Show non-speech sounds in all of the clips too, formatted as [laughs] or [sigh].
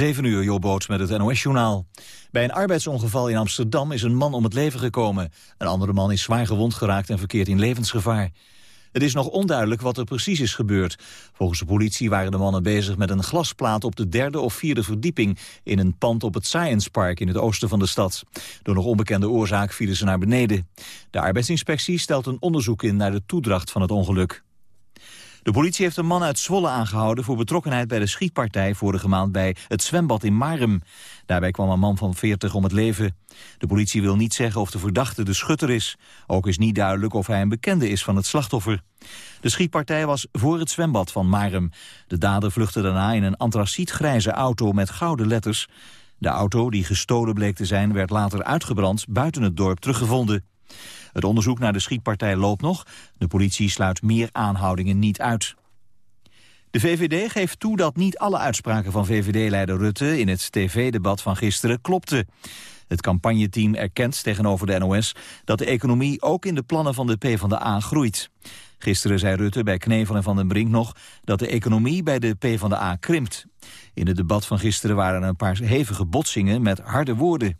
7 uur, Jobboot met het NOS-journaal. Bij een arbeidsongeval in Amsterdam is een man om het leven gekomen. Een andere man is zwaar gewond geraakt en verkeert in levensgevaar. Het is nog onduidelijk wat er precies is gebeurd. Volgens de politie waren de mannen bezig met een glasplaat op de derde of vierde verdieping in een pand op het Science Park in het oosten van de stad. Door nog onbekende oorzaak vielen ze naar beneden. De arbeidsinspectie stelt een onderzoek in naar de toedracht van het ongeluk. De politie heeft een man uit Zwolle aangehouden voor betrokkenheid bij de schietpartij vorige maand bij het zwembad in Marum. Daarbij kwam een man van 40 om het leven. De politie wil niet zeggen of de verdachte de schutter is. Ook is niet duidelijk of hij een bekende is van het slachtoffer. De schietpartij was voor het zwembad van Marum. De dader vluchtte daarna in een antracietgrijze auto met gouden letters. De auto, die gestolen bleek te zijn, werd later uitgebrand buiten het dorp teruggevonden. Het onderzoek naar de schietpartij loopt nog. De politie sluit meer aanhoudingen niet uit. De VVD geeft toe dat niet alle uitspraken van VVD-leider Rutte... in het tv-debat van gisteren klopten. Het campagneteam erkent tegenover de NOS dat de economie ook in de plannen van de PvdA groeit. Gisteren zei Rutte bij Knevel en Van den Brink nog dat de economie bij de PvdA krimpt. In het debat van gisteren waren er een paar hevige botsingen met harde woorden.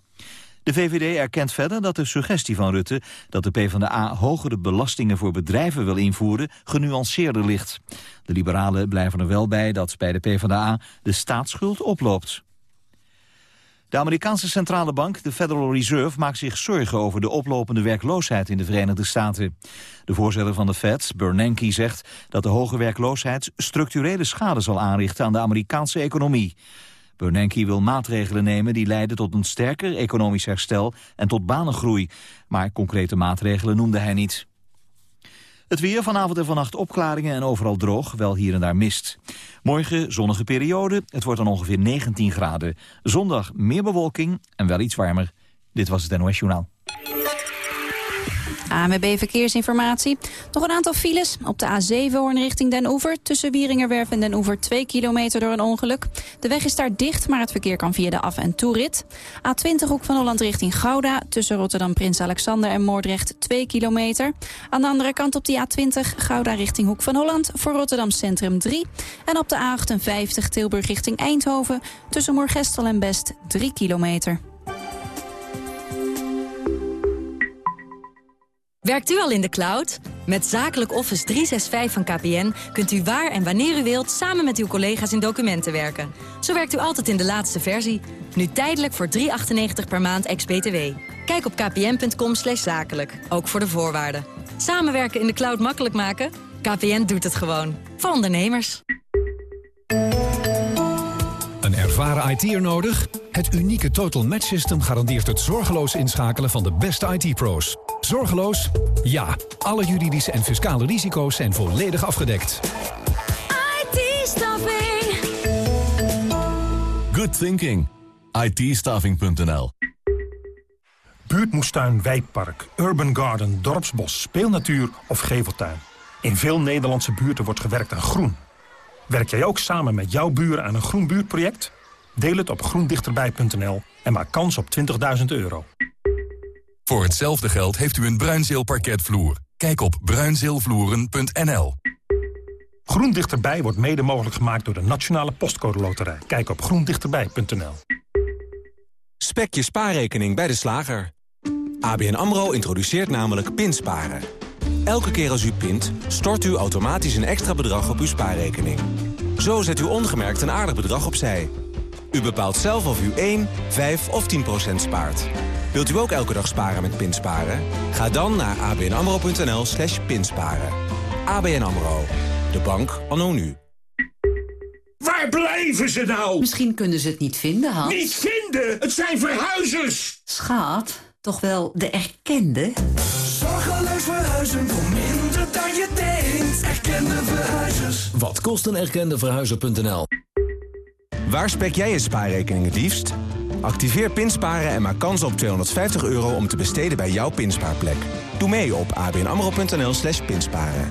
De VVD erkent verder dat de suggestie van Rutte dat de PvdA hogere belastingen voor bedrijven wil invoeren genuanceerder ligt. De liberalen blijven er wel bij dat bij de PvdA de staatsschuld oploopt. De Amerikaanse centrale bank, de Federal Reserve, maakt zich zorgen over de oplopende werkloosheid in de Verenigde Staten. De voorzitter van de Fed, Bernanke, zegt dat de hoge werkloosheid structurele schade zal aanrichten aan de Amerikaanse economie. Bernanke wil maatregelen nemen die leiden tot een sterker economisch herstel en tot banengroei. Maar concrete maatregelen noemde hij niet. Het weer vanavond en vannacht opklaringen en overal droog, wel hier en daar mist. Morgen zonnige periode, het wordt dan ongeveer 19 graden. Zondag meer bewolking en wel iets warmer. Dit was het NOS Journaal. AMB Verkeersinformatie. Nog een aantal files op de A7 Hoorn richting Den Oever. Tussen Wieringerwerf en Den Oever 2 kilometer door een ongeluk. De weg is daar dicht, maar het verkeer kan via de af- en toerit. A20 Hoek van Holland richting Gouda. Tussen Rotterdam Prins Alexander en Moordrecht 2 kilometer. Aan de andere kant op die A20 Gouda richting Hoek van Holland. Voor Rotterdam Centrum 3. En op de A58 Tilburg richting Eindhoven. Tussen Moorgestel en Best 3 kilometer. Werkt u al in de cloud? Met Zakelijk Office 365 van KPN kunt u waar en wanneer u wilt... samen met uw collega's in documenten werken. Zo werkt u altijd in de laatste versie. Nu tijdelijk voor 3,98 per maand ex-BTW. Kijk op kpn.com zakelijk, ook voor de voorwaarden. Samenwerken in de cloud makkelijk maken? KPN doet het gewoon. Voor ondernemers. Ervaren IT'er nodig? Het unieke Total Match System garandeert het zorgeloos inschakelen van de beste IT-pro's. Zorgeloos? Ja. Alle juridische en fiscale risico's zijn volledig afgedekt. IT-staffing. Good thinking. it Buurtmoestuin, wijkpark, urban garden, dorpsbos, speelnatuur of geveltuin. In veel Nederlandse buurten wordt gewerkt aan groen. Werk jij ook samen met jouw buren aan een groen buurtproject? Deel het op groendichterbij.nl en maak kans op 20.000 euro. Voor hetzelfde geld heeft u een Bruinzeel parketvloer. Kijk op bruinzeelvloeren.nl. Groen Dichterbij wordt mede mogelijk gemaakt door de Nationale Postcode Loterij. Kijk op groendichterbij.nl. Spek je spaarrekening bij de slager. ABN AMRO introduceert namelijk pinsparen. Elke keer als u pint, stort u automatisch een extra bedrag op uw spaarrekening. Zo zet u ongemerkt een aardig bedrag opzij. U bepaalt zelf of u 1, 5 of 10 procent spaart. Wilt u ook elke dag sparen met Pinsparen? Ga dan naar abnamro.nl slash pinsparen. ABN AMRO. De bank anno nu. Waar blijven ze nou? Misschien kunnen ze het niet vinden, Hans. Niet vinden? Het zijn verhuizers! Schaat, toch wel de erkende? Zorgeloos verhuizen voor minder dan je denkt. Erkende verhuizers. Wat kost een erkende verhuizer.nl? Waar spek jij je spaarrekening liefst? Activeer Pinsparen en maak kans op 250 euro om te besteden bij jouw pinspaarplek. Doe mee op abnamro.nl slash pinsparen.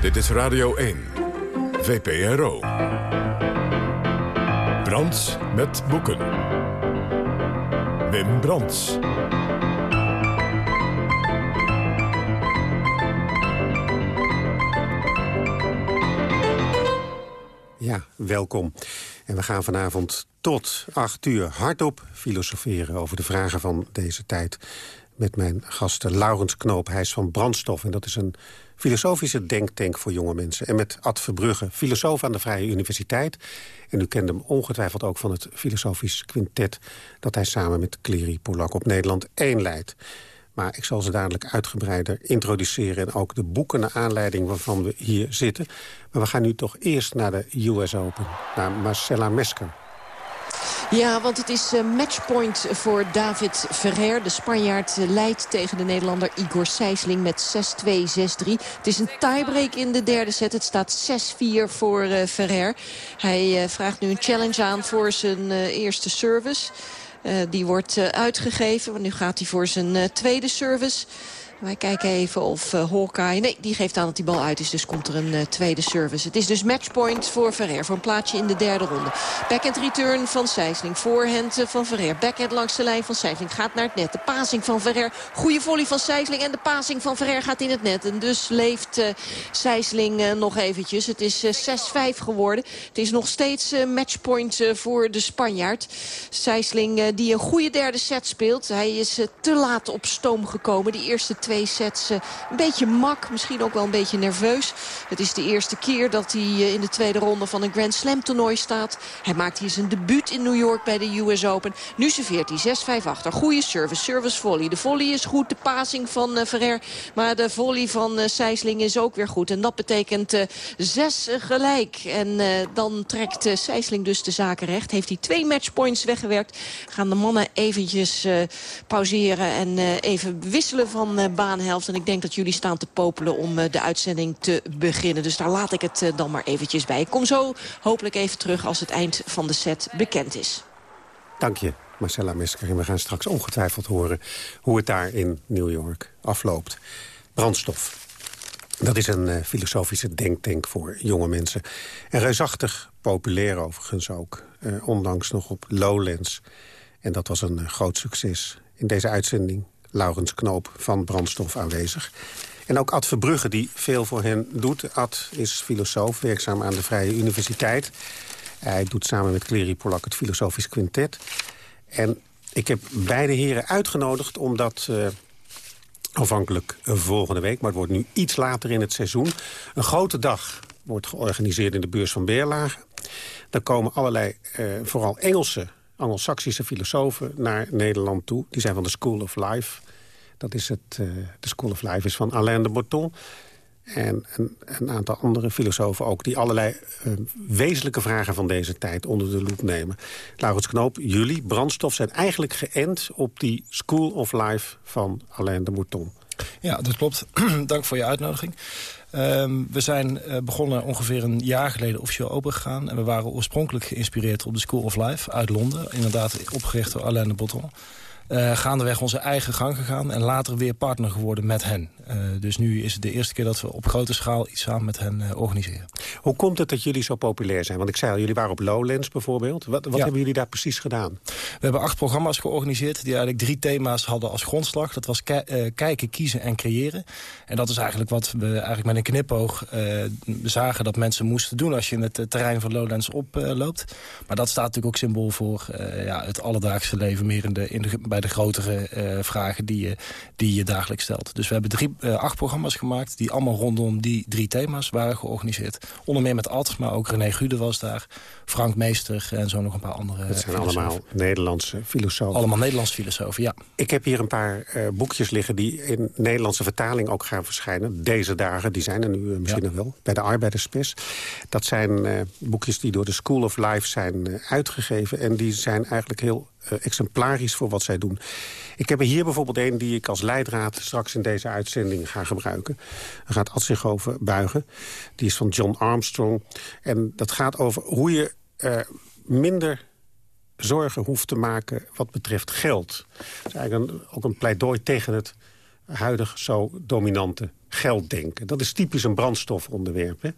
Dit is Radio 1, VPRO. Brands met boeken. Wim Brands. Welkom. En we gaan vanavond tot acht uur hardop filosoferen... over de vragen van deze tijd met mijn gasten Laurens Knoop. Hij is van Brandstof en dat is een filosofische denktank voor jonge mensen. En met Ad Verbrugge, filosoof aan de Vrije Universiteit. En u kent hem ongetwijfeld ook van het filosofisch quintet... dat hij samen met Clery Polak op Nederland 1 leidt. Maar ik zal ze dadelijk uitgebreider introduceren... en ook de boeken naar aanleiding waarvan we hier zitten. Maar we gaan nu toch eerst naar de US Open, naar Marcella Mesker. Ja, want het is uh, matchpoint voor David Ferrer. De Spanjaard uh, leidt tegen de Nederlander Igor Sijsling met 6-2, 6-3. Het is een tiebreak in de derde set. Het staat 6-4 voor uh, Ferrer. Hij vraagt nu een challenge aan voor zijn eerste service. Die wordt uitgegeven, want nu gaat hij voor zijn tweede service... Wij kijken even of uh, Hawkeye... Nee, die geeft aan dat die bal uit is, dus komt er een uh, tweede service. Het is dus matchpoint voor Ferrer, voor een plaatsje in de derde ronde. Backhand return van Sijsling, voorhand uh, van Ferrer. Backhand langs de lijn van Sijsling, gaat naar het net. De passing van Ferrer, goede volley van Sijsling... en de passing van Ferrer gaat in het net. En dus leeft Sijsling nog eventjes. Het is 6-5 geworden. Het is nog steeds matchpoint voor de Spanjaard. Sijsling die een goede derde set speelt. Hij is te laat op stoom gekomen. Die eerste twee sets een beetje mak. Misschien ook wel een beetje nerveus. Het is de eerste keer dat hij eh, in de tweede ronde van een Grand Slam toernooi staat. Hij maakt hier zijn debuut in New York bij de US Open. Nu serveert hij 6-5 achter. Goede service, service volley. De volley is goed, de passing van uh, Ferrer. Maar de volley van Sijsling is ook weer goed. En dat betekent zes gelijk. En dan trekt Sijsling dus de zaken recht. Heeft hij twee matchpoints weggewerkt. Gaan de mannen eventjes pauzeren en even wisselen van baanhelft. En ik denk dat jullie staan te popelen om eh, de uitzending te beginnen. Dus daar laat ik het eh, dan maar eventjes bij. Ik kom zo hopelijk even terug als het eind van de set bekend is. Dank je, Marcella Mesker. En we gaan straks ongetwijfeld horen hoe het daar in New York afloopt. Brandstof. Dat is een uh, filosofische denktank voor jonge mensen. En reusachtig populair overigens ook. Ondanks nog op Lowlands. En dat was een groot succes. In deze uitzending Laurens Knoop van Brandstof aanwezig. En ook Ad Verbrugge, die veel voor hen doet. Ad is filosoof, werkzaam aan de Vrije Universiteit. Hij doet samen met Clery Polak het Filosofisch Quintet. En ik heb beide heren uitgenodigd omdat... Uh, afhankelijk volgende week, maar het wordt nu iets later in het seizoen... een grote dag wordt georganiseerd in de beurs van Beerlagen. Daar komen allerlei, uh, vooral Engelse Anglo-Saxische filosofen naar Nederland toe. Die zijn van de School of Life. Dat is het, uh, de School of Life is van Alain de Botton. En een, een, aantal andere filosofen ook... die allerlei uh, wezenlijke vragen van deze tijd onder de loep nemen. Laurens Knoop, jullie, brandstof, zijn eigenlijk geënt... op die School of Life van Alain de Botton. Ja, dat klopt. [clears throat] Dank voor je uitnodiging. Um, we zijn uh, begonnen ongeveer een jaar geleden officieel open gegaan. En we waren oorspronkelijk geïnspireerd op de School of Life uit Londen. Inderdaad opgericht door Alain de Botton uh, gaandeweg onze eigen gang gegaan... en later weer partner geworden met hen. Uh, dus nu is het de eerste keer dat we op grote schaal iets samen met hen uh, organiseren. Hoe komt het dat jullie zo populair zijn? Want ik zei al, jullie waren op Lowlands bijvoorbeeld. Wat, wat ja. hebben jullie daar precies gedaan? We hebben acht programma's georganiseerd... die eigenlijk drie thema's hadden als grondslag. Dat was kijken, kiezen en creëren. En dat is eigenlijk wat we eigenlijk met een knipoog zagen... dat mensen moesten doen als je in het terrein van Lowlands oploopt. maar dat staat natuurlijk ook symbool voor ja, het alledaagse leven... meer in de, in de, bij de grotere uh, vragen die je, die je dagelijks stelt. Dus we hebben drie, uh, acht programma's gemaakt... die allemaal rondom die drie thema's waren georganiseerd. Onder meer met Ad, maar ook René Gude was daar. Frank Meester en zo nog een paar andere Het zijn filosofen. allemaal Nederlandse filosofen. Allemaal Nederlandse filosofen, ja. Ik heb hier een paar uh, boekjes liggen die in Nederlandse vertaling ook gaan verschijnen. Deze dagen, die zijn er nu misschien ja. nog wel. Bij de Arbeiderspers. Dat zijn boekjes die door de School of Life zijn uitgegeven. En die zijn eigenlijk heel exemplarisch voor wat zij doen. Ik heb er hier bijvoorbeeld een die ik als leidraad straks in deze uitzending ga gebruiken. Daar gaat Ad zich over buigen. Die is van John Armstrong. En dat gaat over hoe je uh, minder zorgen hoeft te maken wat betreft geld. Dat is eigenlijk een, ook een pleidooi tegen het huidig zo dominante gelddenken. Dat is typisch een brandstofonderwerp, hè?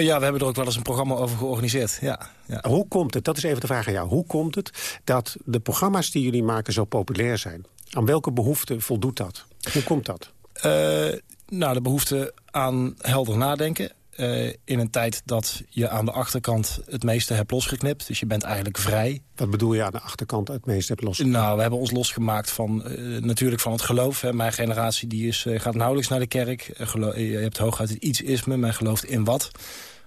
Ja, we hebben er ook wel eens een programma over georganiseerd. Ja, ja. Hoe komt het, dat is even de vraag aan jou... hoe komt het dat de programma's die jullie maken zo populair zijn? Aan welke behoefte voldoet dat? Hoe komt dat? Uh, nou, de behoefte aan helder nadenken. Eh, in een tijd dat je aan de achterkant het meeste hebt losgeknipt. Dus je bent eigenlijk vrij. Wat bedoel je aan de achterkant het meeste hebt losgeknipt? Nou, we hebben ons losgemaakt van, eh, natuurlijk van het geloof. Hè. Mijn generatie die is, eh, gaat nauwelijks naar de kerk. Je hebt hooguit het iets-isme, men gelooft in wat.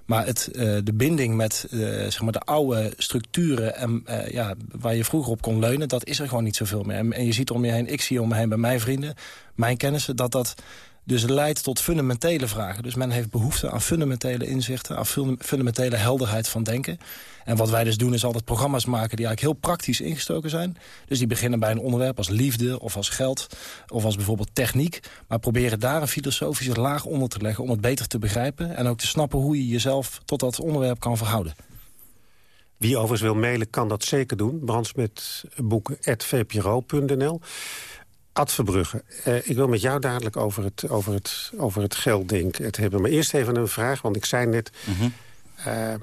Maar het, de binding met zeg maar de oude structuren... En, ja, waar je vroeger op kon leunen, dat is er gewoon niet zoveel meer. En, en je ziet om je heen, ik zie om me heen bij mijn vrienden... mijn kennissen, dat dat dus leidt tot fundamentele vragen. Dus men heeft behoefte aan fundamentele inzichten... aan fun- fundamentele helderheid van denken. En wat wij dus doen is altijd programma's maken... die eigenlijk heel praktisch ingestoken zijn. Dus die beginnen bij een onderwerp als liefde of als geld... of als bijvoorbeeld techniek. Maar proberen daar een filosofische laag onder te leggen... om het beter te begrijpen en ook te snappen hoe je jezelf... tot dat onderwerp kan verhouden. Wie overigens wil mailen, kan dat zeker doen. brandsmetboeken.vpro.nl Ad Verbrugge, eh, ik wil met jou dadelijk over het, over, het, over het gelddenken het hebben. Maar eerst even een vraag, want ik zei net... eh,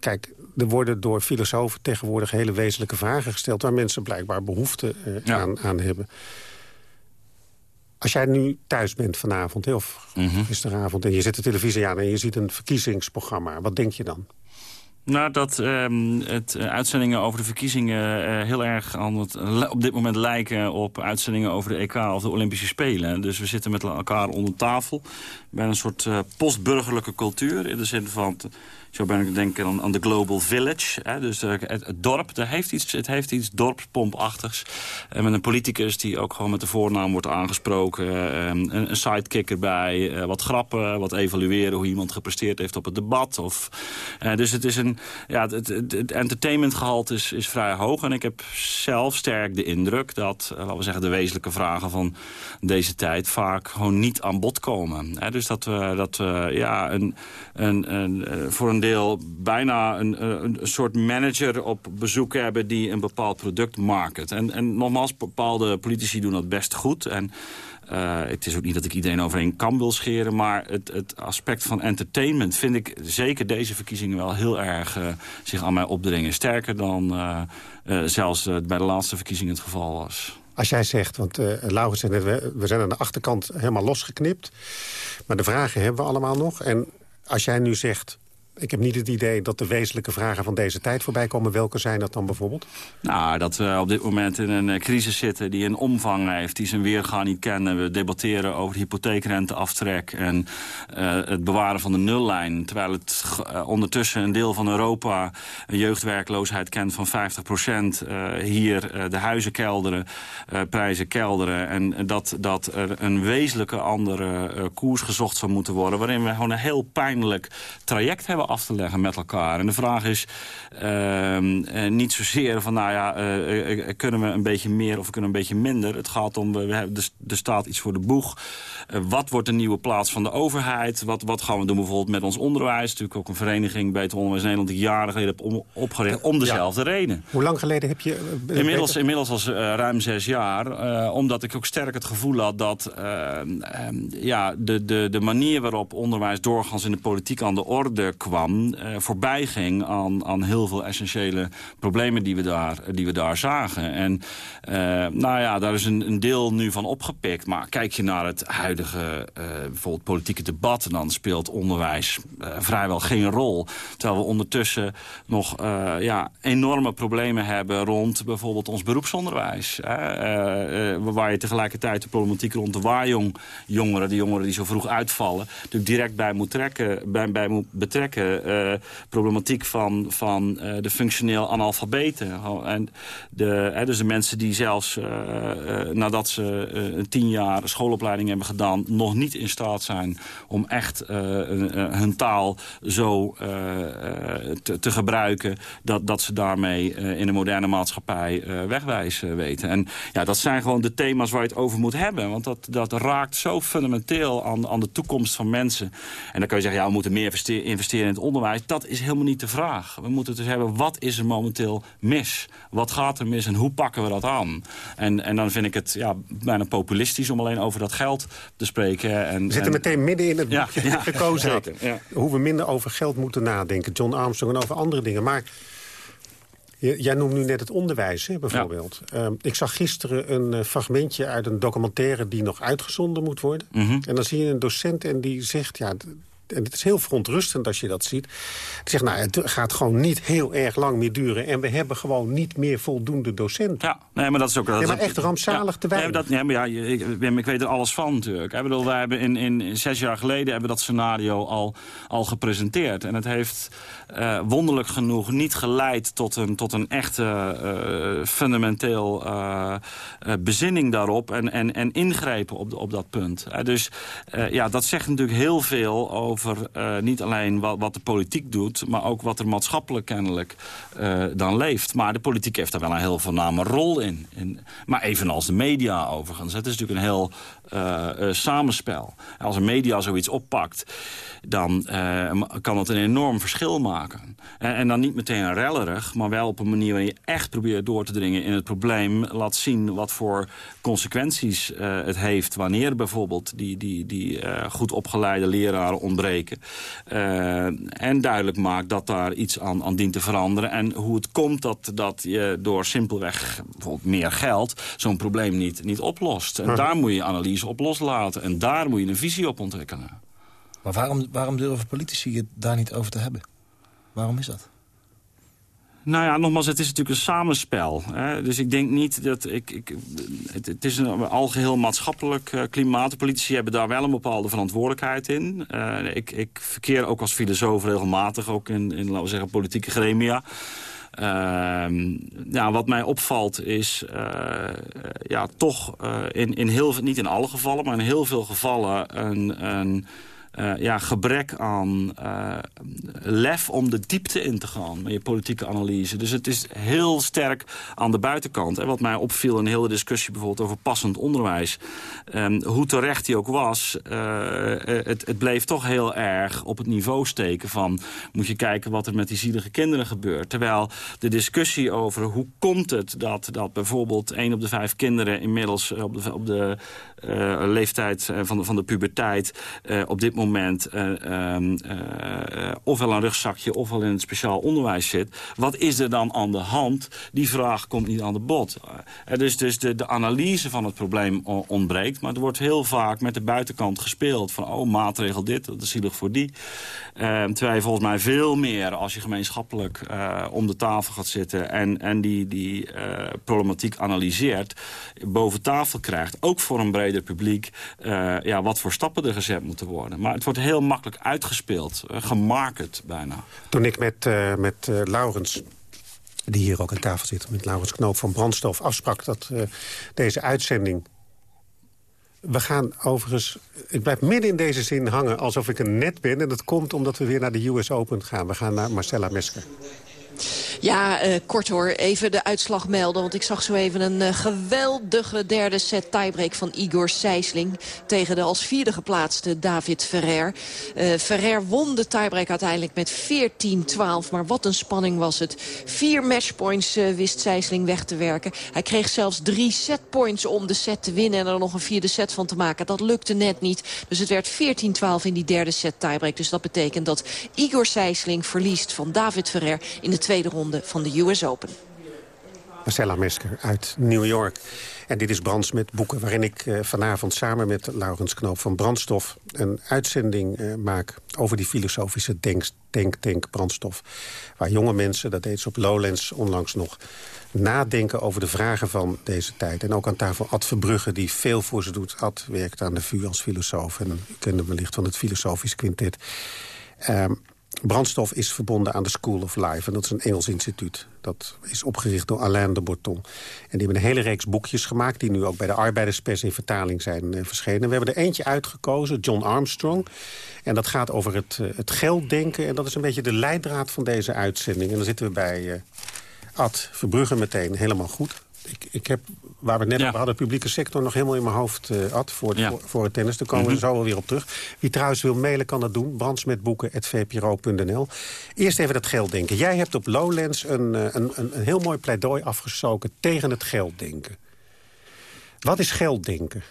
kijk, er worden door filosofen tegenwoordig hele wezenlijke vragen gesteld... waar mensen blijkbaar behoefte eh, Ja. aan, aan hebben. Als jij nu thuis bent vanavond, of gisteravond... en je zet de televisie aan en je ziet een verkiezingsprogramma... wat denk je dan? Nou, dat ehm, eh, uitzendingen over de verkiezingen eh, heel erg aan het, op dit moment lijken op uitzendingen over de EK of de Olympische Spelen. Dus we zitten met elkaar onder tafel bij een soort eh, postburgerlijke cultuur. In de zin van, zo ben ik denken aan, aan de Global Village. Hè, dus eh, het, dorp, daar heeft iets, het heeft iets dorpspompachtigs. En met een politicus die ook gewoon met de voornaam wordt aangesproken. eh, een, een sidekick erbij, eh, wat grappen, wat evalueren hoe iemand gepresteerd heeft op het debat. Of, dus het is een, ja, het, entertainmentgehalte is, vrij hoog. En ik heb zelf sterk de indruk dat, laten we zeggen, de wezenlijke vragen van deze tijd vaak gewoon niet aan bod komen. Dus dat we, dat we ja, een, een, een, voor een deel bijna een, een, een soort manager op bezoek hebben die een bepaald product market. En, en nogmaals, bepaalde politici doen dat best goed. En eh, het is ook niet dat ik iedereen over één kam wil scheren... maar het, het aspect van entertainment vind ik zeker deze verkiezingen wel heel erg eh, zich aan mij opdringen. Sterker dan eh, eh, zelfs eh, bij de laatste verkiezingen het geval was. Als jij zegt, want uh, Laurens zei net, we, we zijn aan de achterkant helemaal losgeknipt. Maar de vragen hebben we allemaal nog. En als jij nu zegt, ik heb niet het idee dat de wezenlijke vragen van deze tijd voorbij komen. Welke zijn dat dan bijvoorbeeld? Nou, dat we op dit moment in een eh, crisis zitten die een omvang heeft... die zijn weerga niet kennen. We debatteren over hypotheekrenteaftrek en uh, het bewaren van de nullijn. Terwijl het uh, ondertussen een deel van Europa een jeugdwerkloosheid kent van 50 procent. Hier de huizen kelderen, prijzen kelderen. En dat, dat er een wezenlijke andere koers gezocht zou moeten worden... waarin we gewoon een heel pijnlijk traject hebben af te leggen met elkaar. En de vraag is uh, uh, niet zozeer van, nou ja, uh, kunnen we een beetje meer of kunnen we een beetje minder. Het gaat om, we er staat iets voor de boeg. Wat wordt de nieuwe plaats van de overheid? Wat, wat gaan we doen bijvoorbeeld met ons onderwijs? Natuurlijk ook een vereniging, Beter Onderwijs Nederland, die jaren geleden heb opgericht om dezelfde ja. reden. Hoe lang geleden heb je... inmiddels, inmiddels als ruim zes jaar. omdat ik ook sterk het gevoel had dat ja, de, de, de manier waarop onderwijs doorgaans in de politiek aan de orde kwam, voorbij ging aan, aan heel veel essentiële problemen die we daar, die we daar zagen. En nou ja, daar is een, een, deel nu van opgepikt. Maar kijk je naar het huidige uh, bijvoorbeeld politieke debat, dan speelt onderwijs vrijwel geen rol. Terwijl we ondertussen nog ja, enorme problemen hebben rond bijvoorbeeld ons beroepsonderwijs. waar je tegelijkertijd de problematiek rond de waarjong jongeren, die jongeren die zo vroeg uitvallen, natuurlijk direct bij moet trekken, bij, bij moet betrekken. Problematiek van, van de functioneel analfabeten. En de, hè, dus de mensen die zelfs nadat ze een tien jaar schoolopleiding hebben gedaan... nog niet in staat zijn om echt hun taal zo te, te, gebruiken... Dat, dat ze daarmee in de moderne maatschappij wegwijs weten. En ja, dat zijn gewoon de thema's waar je het over moet hebben. Want dat, dat raakt zo fundamenteel aan, aan de toekomst van mensen. En dan kan je zeggen, ja, we moeten meer investeren in het onderwijs, dat is helemaal niet de vraag. We moeten dus hebben, wat is er momenteel mis? Wat gaat er mis en hoe pakken we dat aan? En, en dan vind ik het ja, bijna populistisch om alleen over dat geld te spreken. En, we zitten en... meteen midden in het ja, boekje ja, [laughs] gekozen. Ja. Hoe we minder over geld moeten nadenken. John Armstrong en over andere dingen. Maar jij noemt nu net het onderwijs, hè, bijvoorbeeld. Uh, ik zag gisteren een uh, fragmentje uit een documentaire... die nog uitgezonden moet worden. Mm -hmm. En dan zie je een docent en die zegt... ja en het is heel verontrustend als je dat ziet. Die zegt, nou, het gaat gewoon niet heel erg lang meer duren... en we hebben gewoon niet meer voldoende docenten. Ja, nee, maar dat is ook... Dat, nee, maar echt rampzalig ja, te weinig. Nee, dat, nee, maar ja, ik, ik weet er alles van natuurlijk. Ik bedoel, wij hebben in, in zes jaar geleden hebben dat scenario al, al gepresenteerd. En het heeft uh, wonderlijk genoeg niet geleid tot een, tot een echte uh, fundamenteel uh, bezinning daarop... en, en, en ingrepen op, op dat punt. dus ja, dat zegt natuurlijk heel veel over niet alleen wat, wat de politiek doet... maar ook wat er maatschappelijk kennelijk dan leeft. Maar de politiek heeft daar wel een heel voorname rol in. in maar evenals de media overigens. Het is natuurlijk een heel samenspel. Als een media zoiets oppakt dan kan dat een enorm verschil maken. En, en, dan niet meteen rellerig, maar wel op een manier... waarin je echt probeert door te dringen in het probleem. Laat zien wat voor consequenties het heeft... wanneer bijvoorbeeld die, die, die goed opgeleide leraren ontbreken. En duidelijk maakt dat daar iets aan, aan dient te veranderen. En hoe het komt dat, dat je door simpelweg bijvoorbeeld meer geld... zo'n probleem niet, niet oplost. En daar moet je analyse op loslaten. En daar moet je een visie op ontwikkelen. Maar waarom, waarom durven politici het daar niet over te hebben? Waarom is dat? Nou ja, nogmaals, het is natuurlijk een samenspel. Hè? Dus ik denk niet dat... Ik, ik, het, het is een algeheel maatschappelijk uh, klimaat. Politici hebben daar wel een bepaalde verantwoordelijkheid in. Uh, ik, ik verkeer ook als filosoof regelmatig ook in, in laten we zeggen, politieke gremia. Uh, wat mij opvalt is uh, ja, toch in, in heel, niet in alle gevallen, maar in heel veel gevallen een... een uh, ja, gebrek aan uh, lef om de diepte in te gaan met je politieke analyse. Dus het is heel sterk aan de buitenkant. En wat mij opviel in de hele discussie bijvoorbeeld over passend onderwijs. Um, hoe terecht die ook was, uh, het, het, bleef toch heel erg op het niveau steken van... moet je kijken wat er met die zielige kinderen gebeurt. Terwijl de discussie over hoe komt het dat, dat bijvoorbeeld... één op de vijf kinderen inmiddels op de, op de leeftijd van de, van de puberteit... op dit moment moment uh, ofwel een rugzakje ofwel in het speciaal onderwijs zit. Wat is er dan aan de hand? Die vraag komt niet aan de bod. dus dus de, de analyse van het probleem ontbreekt. Maar er wordt heel vaak met de buitenkant gespeeld. Van oh, maatregel dit, dat is zielig voor die. Ehm, terwijl je volgens mij veel meer als je gemeenschappelijk om de tafel gaat zitten... en, en die, die problematiek analyseert, boven tafel krijgt. Ook voor een breder publiek. ja, wat voor stappen er gezet moeten worden. Maar het wordt heel makkelijk uitgespeeld, uh, gemarket bijna. Toen ik met, uh, met uh, Laurens die hier ook aan tafel zit, met Laurens Knoop van Brandstof... afsprak dat deze uitzending... We gaan overigens... Ik blijf midden in deze zin hangen alsof ik een net ben. En dat komt omdat we weer naar de US Open gaan. We gaan naar Marcella Mesker. Ja, uh, kort hoor. Even de uitslag melden. Want ik zag zo even een uh, geweldige derde set tiebreak van Igor Sijsling. Tegen de als vierde geplaatste David Ferrer. Uh, Ferrer won de tiebreak uiteindelijk met 14-12. Maar wat een spanning was het. Vier matchpoints wist Sijsling weg te werken. Hij kreeg zelfs drie setpoints om de set te winnen. En er nog een vierde set van te maken. Dat lukte net niet. Dus het werd 14-12 in die derde set tiebreak. Dus dat betekent dat Igor Sijsling verliest van David Ferrer in de tweede ronde van de US Open. Marcella Mesker uit New York. En dit is Brands met boeken waarin ik uh, vanavond samen met Laurens Knoop van Brandstof... een uitzending uh, maak over die filosofische denk, denk, denk brandstof. Waar jonge mensen, dat deed ze op Lowlands onlangs nog... nadenken over de vragen van deze tijd. En ook aan tafel Ad Verbrugge, die veel voor ze doet. Ad werkt aan de VU als filosoof. En u kent hem wellicht van het Filosofisch Quintet. Um, Brandstof is verbonden aan de School of Life. En dat is een Engels instituut. Dat is opgericht door Alain de Botton. En die hebben een hele reeks boekjes gemaakt... die nu ook bij de arbeiderspers in vertaling zijn uh, verschenen. We hebben er eentje uitgekozen, John Armstrong. En dat gaat over het, uh, het gelddenken. En dat is een beetje de leidraad van deze uitzending. En dan zitten we bij uh, Ad Verbrugge meteen helemaal goed. Ik, ik heb waar we het net ja. over hadden, publieke sector... nog helemaal in mijn hoofd, uh, voor, ja. voor, voor, het tennis. Daar komen mm -hmm. we zo wel weer op terug. Wie trouwens wil mailen, kan dat doen. brandsmetboeken.vpro.nl Eerst even dat gelddenken. Jij hebt op Lowlands een, een, een, een heel mooi pleidooi afgestoken... tegen het gelddenken. Wat is gelddenken?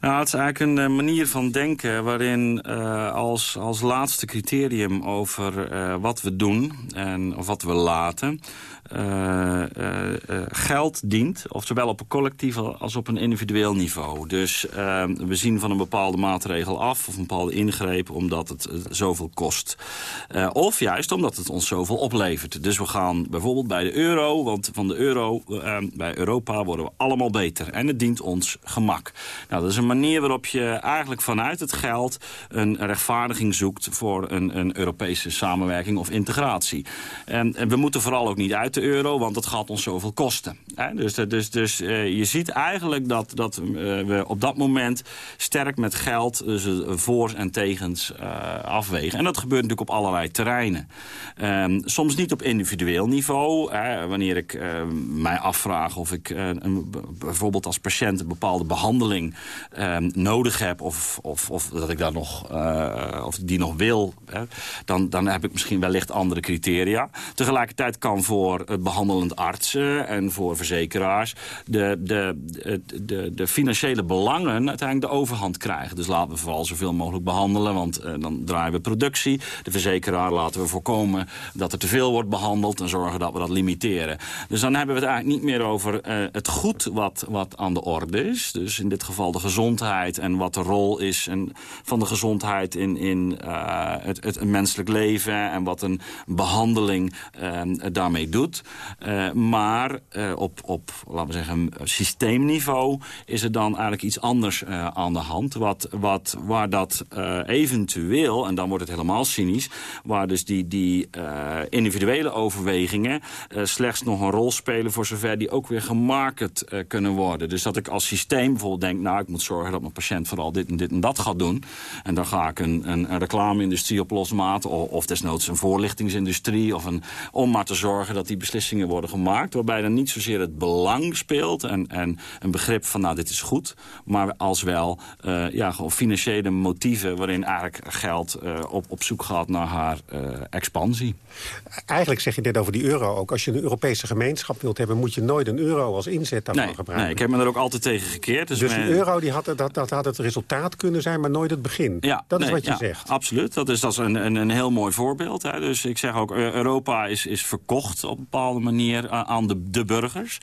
Nou, het is eigenlijk een uh, manier van denken waarin uh, als, als laatste criterium over uh, wat we doen en of wat we laten... Uh, uh, uh, geld dient, of zowel op een collectief als op een individueel niveau. Dus we zien van een bepaalde maatregel af of een bepaalde ingreep omdat het zoveel kost. of juist omdat het ons zoveel oplevert. Dus we gaan bijvoorbeeld bij de euro, want van de euro, bij Europa worden we allemaal beter. En het dient ons gemak. Nou, dat is een manier waarop je eigenlijk vanuit het geld een rechtvaardiging zoekt voor een, een Europese samenwerking of integratie. En, en we moeten vooral ook niet uit euro, want dat gaat ons zoveel kosten. Dus, dus, dus uh, je ziet eigenlijk dat, dat uh, we op dat moment sterk met geld dus, uh, voor's en tegens afwegen. En dat gebeurt natuurlijk op allerlei terreinen. Um, soms niet op individueel niveau. wanneer ik mij afvraag of ik een, bijvoorbeeld als patiënt een bepaalde behandeling ehm, nodig heb... of, of, of dat ik daar nog, of die nog wil, dan, dan heb ik misschien wellicht andere criteria. Tegelijkertijd kan voor het behandelend artsen en voor verzekeraars... de, de, de, de, financiële belangen uiteindelijk de overhand krijgen. Dus laten we vooral zoveel mogelijk behandelen, want uh, dan draaien we productie. De verzekeraar laten we voorkomen dat er te veel wordt behandeld... en zorgen dat we dat limiteren. Dus dan hebben we het eigenlijk niet meer over uh, het goed wat, wat aan de orde is. Dus in dit geval de gezondheid en wat de rol is en van de gezondheid in, in het, het menselijk leven... en wat een behandeling daarmee doet. Uh, maar uh, op, op, laten we zeggen, systeemniveau is er dan eigenlijk iets anders uh, aan de hand. Wat, wat, waar dat eventueel, en dan wordt het helemaal cynisch... waar dus die, die individuele overwegingen slechts nog een rol spelen... voor zover die ook weer gemarket kunnen worden. Dus dat ik als systeem bijvoorbeeld denk... nou, ik moet zorgen dat mijn patiënt vooral dit en dit en dat gaat doen. En dan ga ik een, een, een reclame-industrie op losmaat... Of, of desnoods een voorlichtingsindustrie... Of een, om maar te zorgen dat die beslissingen worden gemaakt... waarbij dan niet zozeer het belang speelt en, en een begrip van nou dit is goed... maar als wel uh, ja, gewoon financiële motieven waarin eigenlijk geld uh, op, op zoek gaat naar haar uh, expansie. Eigenlijk zeg je net over die euro ook. Als je een Europese gemeenschap wilt hebben... moet je nooit een euro als inzet daarvan nee, gebruiken. Nee, ik heb me er ook altijd tegen gekeerd. Dus, dus die euro die had, dat, dat had het resultaat kunnen zijn, maar nooit het begin. Ja, dat nee, is wat je ja, zegt. Absoluut, dat is, dat is een, een, een heel mooi voorbeeld. Hè. Dus ik zeg ook, Europa is, is verkocht op een manier aan de, de burgers.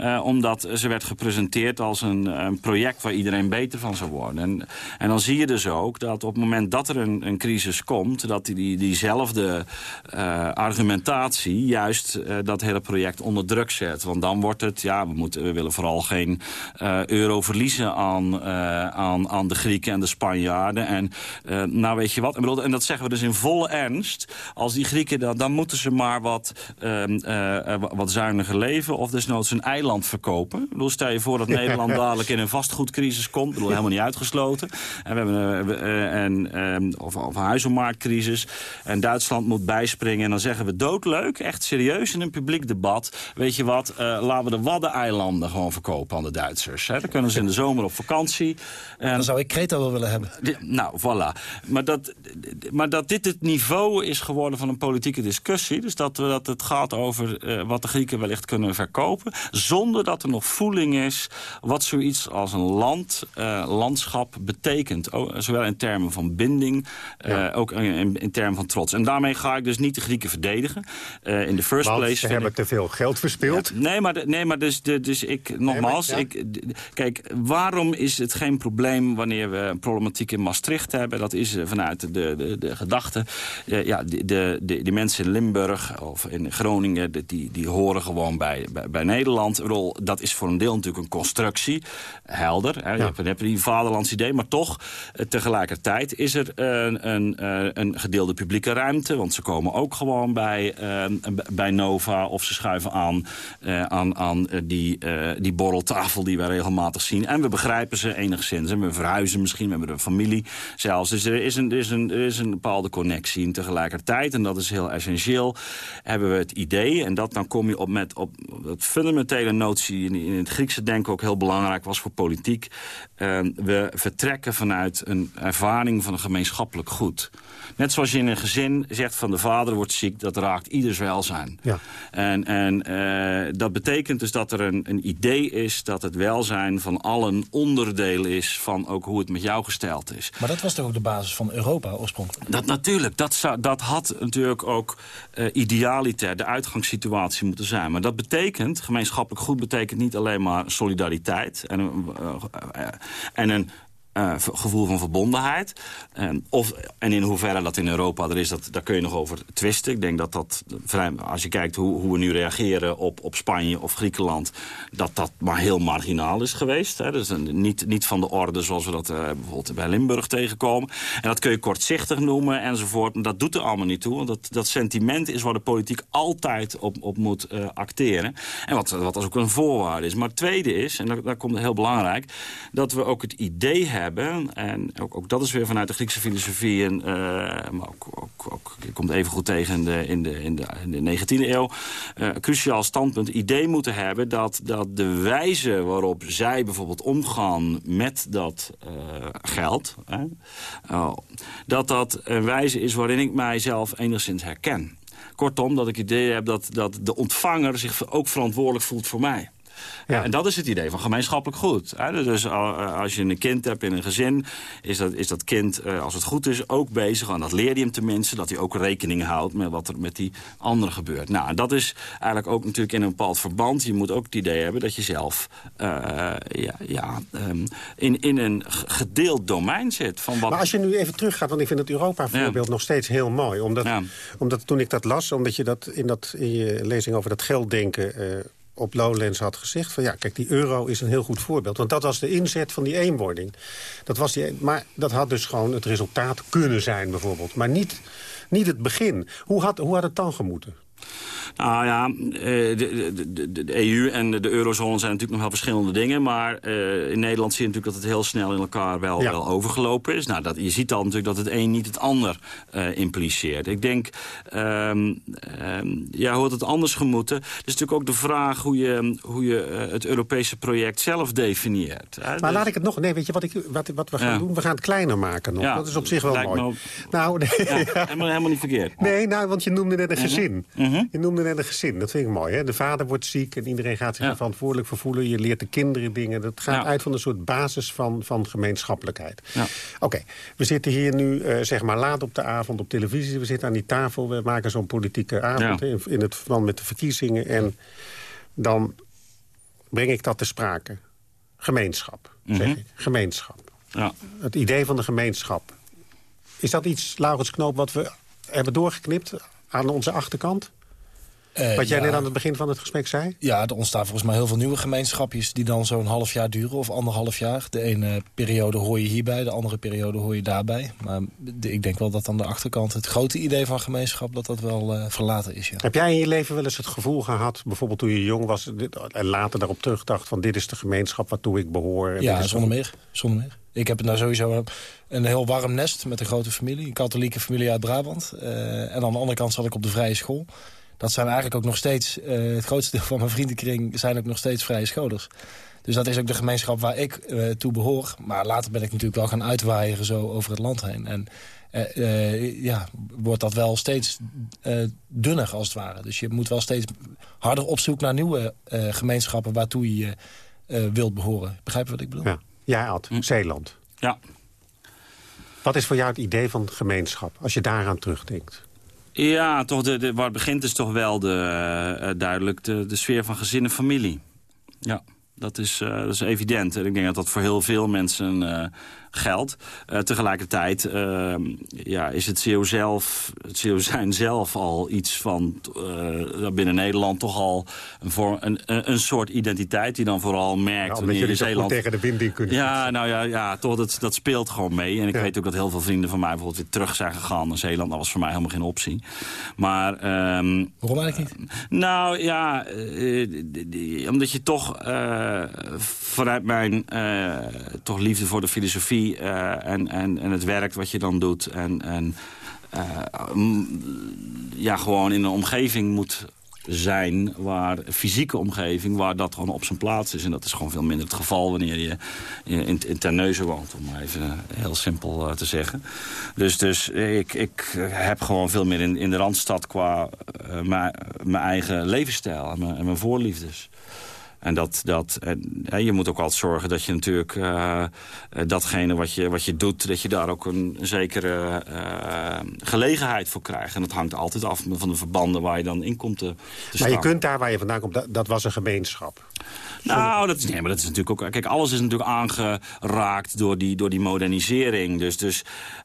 Uh, omdat ze werd gepresenteerd als een, een, project waar iedereen beter van zou worden. En, en, dan zie je dus ook dat op het moment dat er een, een crisis komt... dat die, diezelfde uh, argumentatie juist dat hele project onder druk zet. Want dan wordt het, ja, we, moeten, we willen vooral geen euro verliezen aan, aan, aan de Grieken en de Spanjaarden. En nou weet je wat, en dat zeggen we dus in volle ernst. Als die Grieken, dan, dan moeten ze maar wat... Ehm, uh, wat zuiniger leven of desnoods een eiland verkopen. Ik bedoel, stel je voor dat Nederland [laughs] dadelijk in een vastgoedcrisis komt. Ik bedoel, helemaal niet uitgesloten. En we hebben een, um, of, of een huizenmarktcrisis. En Duitsland moet bijspringen. En dan zeggen we doodleuk, echt serieus in een publiek debat. Weet je wat, uh, laten we de Waddeneilanden gewoon verkopen aan de Duitsers. Hè? Dan kunnen ze in de zomer op vakantie. En, dan zou ik Kreta wel willen hebben. Nou, voilà. Maar dat, maar dat dit het niveau is geworden van een politieke discussie. Dus dat, dat het gaat over uh, wat de Grieken wellicht kunnen verkopen. Zonder dat er nog voeling is wat zoiets als een land, uh, landschap betekent. O, zowel in termen van binding, ja. ook in, in, termen van trots. En daarmee ga ik dus niet de Grieken verdedigen. in de first Want place. ze hebben ik... te veel geld verspeeld. Ja, nee, maar, de, nee, maar dus, de, dus ik, nogmaals, nee, maar, ik, kijk, waarom is het geen probleem wanneer we een problematiek in Maastricht hebben? Dat is vanuit de, de, de gedachte, ja, de, de, de, die mensen in Limburg of in Groningen, die, die horen gewoon bij, bij, bij Nederland. Rol, dat is voor een deel natuurlijk een constructie. Helder, hè? Ja. je hebt, die vaderlands idee. Maar toch, eh, tegelijkertijd is er een, een, eh, een gedeelde publieke ruimte. Want ze komen ook gewoon bij, uh, bij Nova of ze schuiven aan, aan, aan die, die borreltafel die we regelmatig zien. En we begrijpen ze enigszins. En we verhuizen misschien, we hebben een familie zelfs. Dus er is een, er is een, er is een bepaalde connectie. En tegelijkertijd, en dat is heel essentieel, hebben we het idee... en dat dan kom je op met op dat fundamentele notie in, in het Griekse denken ook heel belangrijk was voor politiek. Uh, we vertrekken vanuit een ervaring van een gemeenschappelijk goed. Net zoals je in een gezin zegt van de vader wordt ziek, dat raakt ieders welzijn. Ja. En, en uh, dat betekent dus dat er een, een idee is dat het welzijn van allen onder onderdeel is van ook hoe het met jou gesteld is. Maar dat was toch ook de basis van Europa oorspronkelijk? Dat natuurlijk, dat, zou, dat had natuurlijk ook uh, idealiter de uitgangssituatie moeten zijn. Maar dat betekent, gemeenschappelijk goed betekent niet alleen maar solidariteit en, uh, uh, en een uh, gevoel van verbondenheid. Um, of, en in hoeverre dat in Europa er is, dat, daar kun je nog over twisten. Ik denk dat dat, als je kijkt hoe, hoe we nu reageren op, op Spanje of Griekenland... dat dat maar heel marginaal is geweest. Hè. Dus een, niet, niet van de orde zoals we dat uh, bijvoorbeeld bij Limburg tegenkomen. En dat kun je kortzichtig noemen enzovoort. En dat doet er allemaal niet toe. Want dat, dat sentiment is waar de politiek altijd op, op moet uh, acteren. En wat, wat als ook een voorwaarde is. Maar het tweede is, en daar, daar komt heel belangrijk... dat we ook het idee hebben En ook, ook dat is weer vanuit de Griekse filosofie. En, uh, maar ook, ook, ook, komt even goed tegen in de, in de, in de, in de 19e eeuw. Uh, cruciaal standpunt. Idee moeten hebben dat, dat de wijze waarop zij bijvoorbeeld omgaan met dat uh, geld. Dat dat een wijze is waarin ik mijzelf enigszins herken. Kortom, dat ik idee heb dat, dat de ontvanger zich ook verantwoordelijk voelt voor mij. Ja. En dat is het idee van gemeenschappelijk goed. Dus als je een kind hebt in een gezin... is dat, is dat kind, als het goed is, ook bezig... en dat leer je hem tenminste, dat hij ook rekening houdt... met wat er met die anderen gebeurt. Nou, en dat is eigenlijk ook natuurlijk in een bepaald verband. Je moet ook het idee hebben dat je zelf uh, ja, ja, um, in, in een gedeeld domein zit. Van wat... Maar als je nu even teruggaat, want ik vind het Europa-voorbeeld ja. nog steeds heel mooi. Omdat, ja. omdat toen ik dat las, omdat je dat in, dat in je lezing over dat gelddenken... Uh, op Lowlands had gezegd... van ja, kijk, die euro is een heel goed voorbeeld. Want dat was de inzet van die eenwording. Dat was die, maar dat had dus gewoon het resultaat kunnen zijn bijvoorbeeld. Maar niet, niet het begin. Hoe had, hoe had het dan gemoeten? Nou ja, de, de, de, EU en de eurozone zijn natuurlijk nog wel verschillende dingen. Maar uh, in Nederland zie je natuurlijk dat het heel snel in elkaar wel, ja. wel overgelopen is. Nou, dat, je ziet al natuurlijk dat het een niet het ander uh, impliceert. Ik denk, um, um, ja, hoe had het anders gemoeten? Het is natuurlijk ook de vraag hoe je, hoe je het Europese project zelf definieert. Hè? Maar dus... laat ik het nog... Nee, weet je wat, ik, wat, wat we gaan ja. doen? We gaan het kleiner maken nog. Ja, dat is op zich wel mooi. Op... Nou, nee, helemaal, helemaal niet verkeerd. Nee, nou, want je noemde net een gezin. Mm -hmm. Je noemde net een gezin. Dat vind ik mooi. Hè? De vader wordt ziek en iedereen gaat zich ja. er verantwoordelijk voor voelen. Je leert de kinderen dingen. Dat gaat ja. uit van een soort basis van, van gemeenschappelijkheid. Ja. Oké, okay. we zitten hier nu uh, zeg maar laat op de avond op televisie. We zitten aan die tafel. We maken zo'n politieke avond in, in het verband met de verkiezingen. En dan breng ik dat te sprake. Gemeenschap, mm -hmm. zeg ik. Gemeenschap. Het idee van de gemeenschap. Is dat iets, Laurens Knoop, wat we hebben doorgeknipt aan onze achterkant? Uh, Wat jij ja. net aan het begin van het gesprek zei? Ja, er ontstaan volgens mij heel veel nieuwe gemeenschapjes... die dan zo'n half jaar duren of anderhalf jaar. De ene periode hoor je hierbij, de andere periode hoor je daarbij. Maar de, ik denk wel dat aan de achterkant het grote idee van gemeenschap... dat dat wel uh, verlaten is, ja. Heb jij in je leven wel eens het gevoel gehad... bijvoorbeeld toen je jong was en later daarop terugdacht... van dit is de gemeenschap waartoe ik behoor? Ja, zonder meer, zonder meer. Ik heb nou sowieso een heel warm nest met een grote familie. Een katholieke familie uit Brabant. Uh, en aan de andere kant zat ik op de vrije school dat zijn eigenlijk ook nog steeds... Uh, het grootste deel van mijn vriendenkring zijn ook nog steeds vrije scholers. Dus dat is ook de gemeenschap waar ik uh, toe behoor. Maar later ben ik natuurlijk wel gaan uitwaaieren zo over het land heen. En uh, ja, wordt dat wel steeds dunner als het ware. Dus je moet wel steeds harder op zoek naar nieuwe gemeenschappen... waartoe je wilt behoren. Begrijp je wat ik bedoel? Ja, ja Ad, hm. Zeeland. Ja. Wat is voor jou het idee van gemeenschap, als je daaraan terugdenkt? Ja, toch de, de, waar het begint is toch wel de, uh, duidelijk de, de sfeer van gezin en familie. Ja, dat is, uh, dat is evident. En ik denk dat dat voor heel veel mensen geldt. Uh, tegelijkertijd uh, ja, is het CEO zelf, het CEO zijn zelf al iets van uh, binnen Nederland toch al een, vorm, een, een, soort identiteit die dan vooral merkt. Ja, wanneer je Zeeland tegen de wind in kunt. Ja, nou ja, ja toch, dat, dat speelt gewoon mee. En ik ja. weet ook dat heel veel vrienden van mij bijvoorbeeld weer terug zijn gegaan naar Zeeland. Dat was voor mij helemaal geen optie. Maar, um, Waarom eigenlijk niet? Nou ja, omdat je toch vanuit mijn toch liefde voor de filosofie uh, en, en, en het werk wat je dan doet. En, en uh, ja, gewoon in een omgeving moet zijn, waar fysieke omgeving, waar dat gewoon op zijn plaats is. En dat is gewoon veel minder het geval wanneer je in, in Terneuzen woont, om maar even heel simpel uh, te zeggen. Dus, dus ik, ik heb gewoon veel meer in, in de Randstad qua uh, mijn eigen levensstijl en mijn, en mijn voorliefdes. En dat, dat, en, je moet ook altijd zorgen dat je natuurlijk uh, datgene wat je, wat je doet... dat je daar ook een, zekere uh, gelegenheid voor krijgt. En dat hangt altijd af van de verbanden waar je dan in komt te, te Maar je kunt daar waar je vandaan komt, dat, dat was een gemeenschap. Nou, dat is, nee, maar dat is natuurlijk ook... Kijk, alles is natuurlijk aangeraakt door die, door die modernisering. Dus, dus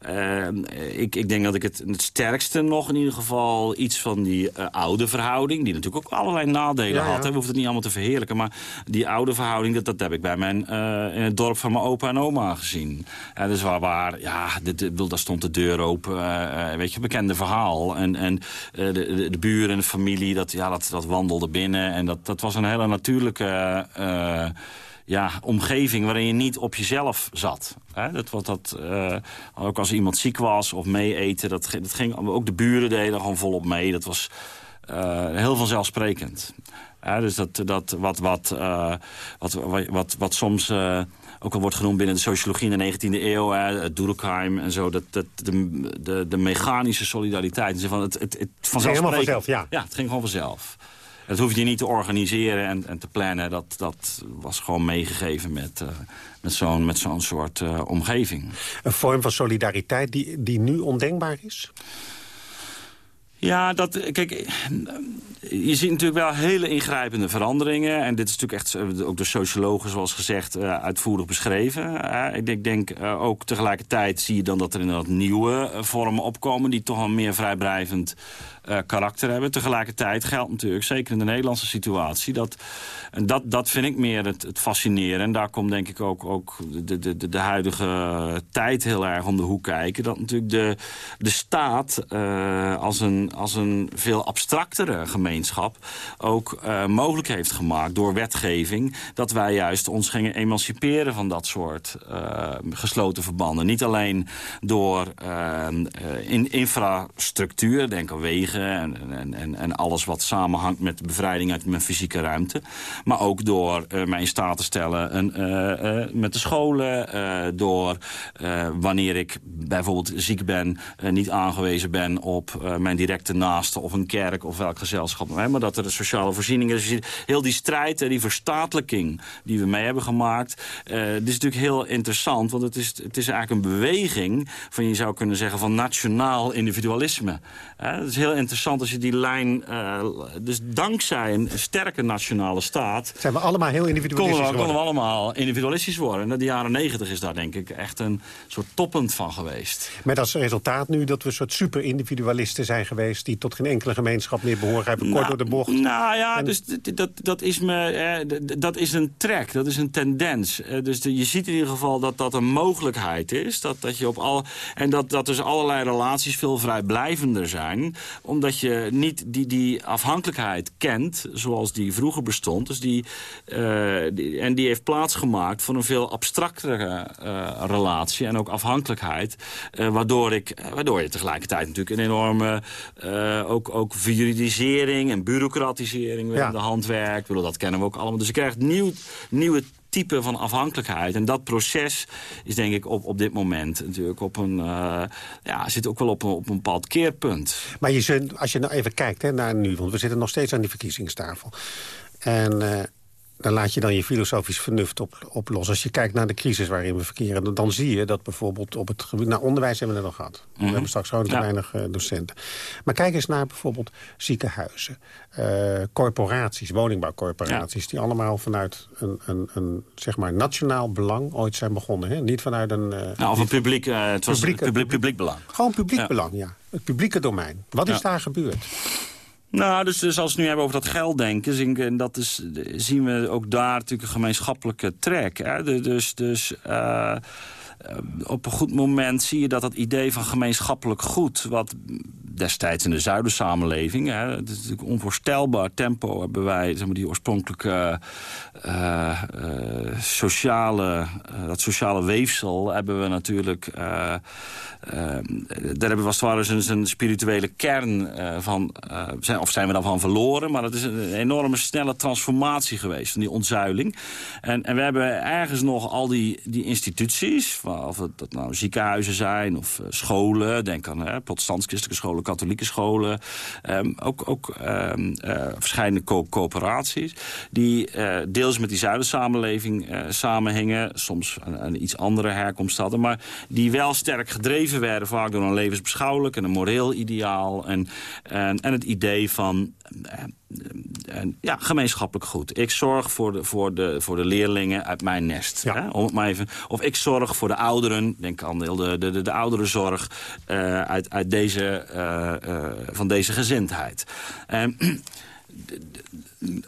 uh, ik, ik denk dat ik het, het sterkste nog in ieder geval... iets van die uh, oude verhouding... die natuurlijk ook allerlei nadelen Ja, ja. had. Hè. We hoeven het niet allemaal te verheerlijken. Maar die oude verhouding, dat, dat heb ik bij mijn, uh, in het dorp van mijn opa en oma gezien. Ja, dus waar, waar ja, bedoel, daar stond de deur open. weet je, bekende verhaal. En, en de, de, de buren en de familie, dat, ja, dat, dat wandelde binnen. En dat, dat was een hele natuurlijke... Uh, ja, omgeving waarin je niet op jezelf zat. Hè? Dat, wat, dat, uh, ook als iemand ziek was of mee eten, dat, dat ging, ook de buren deden gewoon volop mee. Dat was uh, heel vanzelfsprekend. Dus dat, dat wat, wat, wat, wat, wat, wat soms ook al wordt genoemd binnen de sociologie in de 19e eeuw, hè, Durkheim en zo, dat, dat, de, de, de mechanische solidariteit. Van het, het, het, het helemaal vanzelf, ja. Ja, het ging gewoon vanzelf. Dat hoef je niet te organiseren en, en te plannen. Dat, dat was gewoon meegegeven met, uh, met zo'n met zo'n soort uh, omgeving. Een vorm van solidariteit die, die nu ondenkbaar is? Ja, dat, kijk, je ziet natuurlijk wel hele ingrijpende veranderingen. En dit is natuurlijk echt, ook door sociologen zoals gezegd, uitvoerig beschreven. Ik denk, denk ook tegelijkertijd zie je dan dat er inderdaad nieuwe vormen opkomen... die toch een meer vrijblijvend karakter hebben. Tegelijkertijd geldt natuurlijk, zeker in de Nederlandse situatie... dat, en dat, dat vind ik meer het, het fascineren. En daar komt denk ik ook, ook de, de, de, huidige tijd heel erg om de hoek kijken. Dat natuurlijk de, de staat als een als een veel abstractere gemeenschap ook uh, mogelijk heeft gemaakt door wetgeving... dat wij juist ons gingen emanciperen van dat soort uh, gesloten verbanden. Niet alleen door uh, in, infrastructuur, denk aan wegen en, en, en alles wat samenhangt met de bevrijding uit mijn fysieke ruimte. Maar ook door mij in staat te stellen een, met de scholen, door wanneer ik bijvoorbeeld ziek ben, niet aangewezen ben op mijn directe naaste of een kerk of welk gezelschap. Maar dat er de sociale voorzieningen... Dus heel die strijd en die verstatelijking die we mee hebben gemaakt... Uh, dit is natuurlijk heel interessant, want het is, het is eigenlijk een beweging... van je zou kunnen zeggen van nationaal individualisme. Uh, het is heel interessant als je die lijn... Uh, dus dankzij een sterke nationale staat... Zijn we allemaal heel individualistisch konden we, konden we allemaal individualistisch worden. En de jaren negentig is daar denk ik echt een soort toppunt van geweest. Met als resultaat nu dat we een soort super-individualisten zijn geweest... die tot geen enkele gemeenschap meer behoren. Kort nou, door de bocht. Nou ja, En- dus dat, dat, is me, eh, dat is een trek, dat is een tendens. Eh, dus de- je ziet in ieder geval dat dat een mogelijkheid is. Dat, dat je op al, en dat, dat dus allerlei relaties veel vrijblijvender zijn. Omdat je niet die, die afhankelijkheid kent zoals die vroeger bestond. Dus die, eh, die- en die heeft plaatsgemaakt voor een veel abstractere eh, relatie. En ook afhankelijkheid. eh, waardoor, ik, waardoor je tegelijkertijd natuurlijk een enorme ook, ook verjuridisering en bureaucratisering weer Ja. aan de hand werkt. Dat kennen we ook allemaal. Dus je krijgt nieuw, nieuwe type van afhankelijkheid. En dat proces is denk ik op, op dit moment natuurlijk op een... eh, ja, zit ook wel op een, op een bepaald keerpunt. Maar je als je nou even kijkt hè, naar nu... want we zitten nog steeds aan die verkiezingstafel. En dan laat je dan je filosofisch vernuft op, op los. Als je kijkt naar de crisis waarin we verkeren... dan, dan zie je dat bijvoorbeeld op het gebied... Nou, onderwijs hebben we net nog gehad. We Mhm. hebben straks gewoon te Ja. weinig eh, docenten. Maar kijk eens naar bijvoorbeeld ziekenhuizen. eh, corporaties, woningbouwcorporaties... die allemaal vanuit een, een, een zeg maar nationaal belang ooit zijn begonnen. Hè? Niet vanuit een... eh, Nou, of een publiek, het was Publiek- publiek, publiek belang. Gewoon publiek Ja. belang, ja. Het publieke domein. Wat is daar gebeurd? Nou, dus, dus als we nu hebben over dat geld denken... en dat is, zien we ook daar natuurlijk een gemeenschappelijke trek. Hè? Dus, dus eh, op een goed moment zie je dat dat idee van gemeenschappelijk goed... wat destijds in de zuidensamenleving... Het is natuurlijk onvoorstelbaar tempo hebben wij zeg maar, die oorspronkelijke eh, eh, sociale... eh, dat sociale weefsel hebben we natuurlijk... daar hebben we als het ware zijn, spirituele kern van... zijn, of zijn we dan van verloren, maar het is een enorme snelle transformatie geweest... van die ontzuiling. En, en we hebben ergens nog al die, die instituties... of dat nou ziekenhuizen zijn of scholen... denk aan hè, protestants-christelijke scholen, katholieke scholen. Ehm, ook ook ehm, eh, verschillende co coöperaties. Die eh, deels met die zuidensamenleving uh, samenhingen. Soms een, iets andere herkomst hadden. Maar die wel sterk gedreven werden. Vaak door een levensbeschouwelijk en een moreel ideaal. En, en, en het idee van en, ja, gemeenschappelijk goed. Ik zorg voor de, voor de, voor de leerlingen uit mijn nest. Hè? Om het maar even, of ik zorg voor de ouderen, denk aan de, de, de, de ouderenzorg uh, uit, uit deze, uh, uh, van deze gezindheid. [clears throat]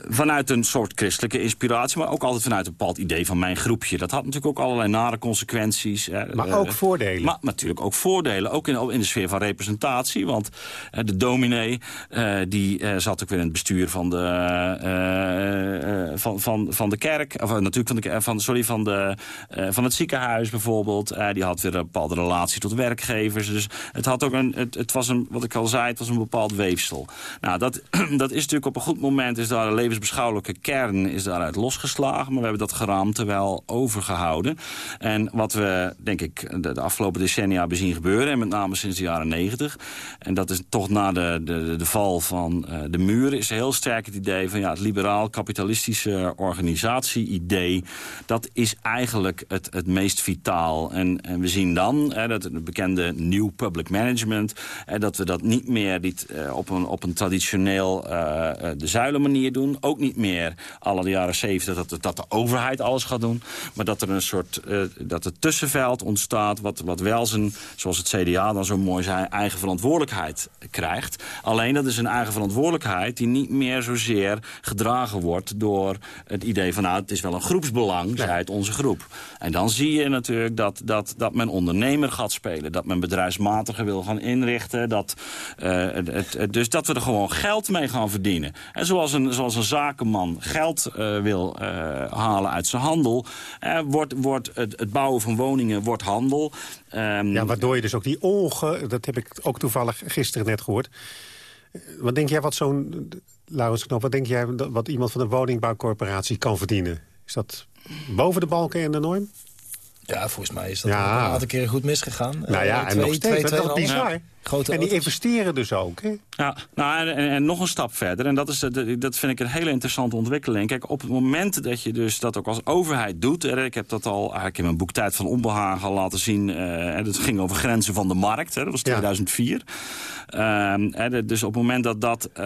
vanuit een soort christelijke inspiratie... maar ook altijd vanuit een bepaald idee van mijn groepje. Dat had natuurlijk ook allerlei nare consequenties. Maar ook voordelen. Maar natuurlijk ook voordelen, ook in, in de sfeer van representatie. Want uh, de dominee uh, die zat ook weer in het bestuur van de, van, van, van de kerk... of natuurlijk van, de, van, sorry, van, de, van het ziekenhuis bijvoorbeeld. die had weer een bepaalde relatie tot werkgevers. Dus het, had ook een, het, het was een, wat ik al zei, het was een bepaald weefsel. Nou, dat, [clears throat] dat is natuurlijk op een goed moment... is daar levensbeschouwelijke kern is daaruit losgeslagen. Maar we hebben dat geraamte wel overgehouden. En wat we, denk ik, de, afgelopen decennia hebben zien gebeuren... en met name sinds de jaren negentig... en dat is toch na de, de, de val van uh, de muren... is heel sterk het idee van ja, het liberaal-kapitalistische organisatie-idee... dat is eigenlijk het, het meest vitaal. En, en we zien dan, hè, dat het bekende New Public Management... Hè, dat we dat niet meer niet, uh, op, een, op een traditioneel uh, de zuilen manier doen. Ook niet meer alle de jaren zeventig dat, dat de overheid alles gaat doen. Maar dat er een soort uh, dat het tussenveld ontstaat... Wat, wat wel zijn, zoals het CDA dan zo mooi zei... eigen verantwoordelijkheid krijgt. Alleen dat is een eigen verantwoordelijkheid... die niet meer zozeer gedragen wordt door het idee van... nou, het is wel een groepsbelang, zei het onze groep. En dan zie je natuurlijk dat, dat, dat men ondernemer gaat spelen. Dat men bedrijfsmatiger wil gaan inrichten. Dat, uh, het, het, dus dat we er gewoon geld mee gaan verdienen. En zoals een, zoals een zakenman geld uh, wil uh, halen uit zijn handel... Uh, wordt, wordt het, het, bouwen van woningen wordt handel. Um, ja, waardoor je dus ook die onge... dat heb ik ook toevallig gisteren net gehoord... Wat denk jij wat zo'n... Laurens Knop, wat denk jij wat iemand van een woningbouwcorporatie kan verdienen? Is dat boven de balken en de norm? Ja, volgens mij is dat ja. een aantal keren goed misgegaan. Nou ja, uh, en nog steeds, twee, dat is bizar. Ja. Grote en die auto's. investeren dus ook, hè? Ja, nou, en, en, nog een stap verder. En dat, is, dat vind ik een hele interessante ontwikkeling. Kijk, op het moment dat je dus dat ook als overheid doet... ik heb dat al eigenlijk in mijn boek Tijd van Onbehagen laten zien... Uh, dat ging over grenzen van de markt, hè, dat was 2004. Ja. Uh, dus op het moment dat, dat, uh,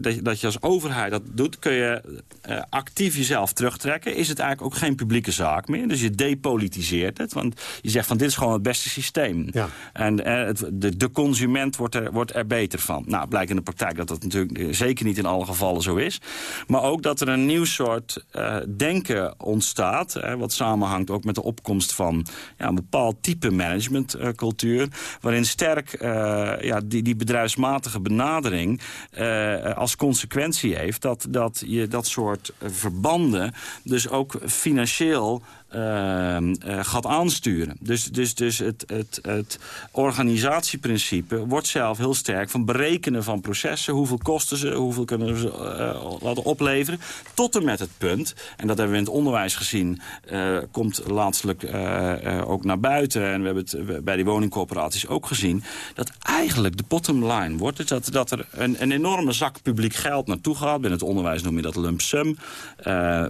dat, dat, je als overheid dat doet... kun je uh, actief jezelf terugtrekken. Is het eigenlijk ook geen publieke zaak meer. Dus je depolitiseert het. Want je zegt van dit is gewoon het beste systeem. Ja. En het, de, de consument wordt er, wordt er beter van. Nou, blijkt in de praktijk dat dat natuurlijk zeker niet in alle gevallen zo is. Maar ook dat er een nieuw soort uh, denken ontstaat... Hè, wat samenhangt ook met de opkomst van ja, een bepaald type managementcultuur... Uh, waarin sterk ja, die, die bedrijfsmatige benadering als consequentie heeft... dat, dat je dat soort verbanden dus ook financieel gaat aansturen. Dus, dus, dus het, het, het organisatieprincipe wordt zelf heel sterk van berekenen van processen. Hoeveel kosten ze, hoeveel kunnen ze uh, laten opleveren. Tot en met het punt, en dat hebben we in het onderwijs gezien... komt laatstelijk ook naar buiten. En we hebben het bij die woningcorporaties ook gezien... dat eigenlijk de bottom line wordt dat, dat er een, een enorme zak publiek geld naartoe gaat. Binnen het onderwijs noem je dat lump sum.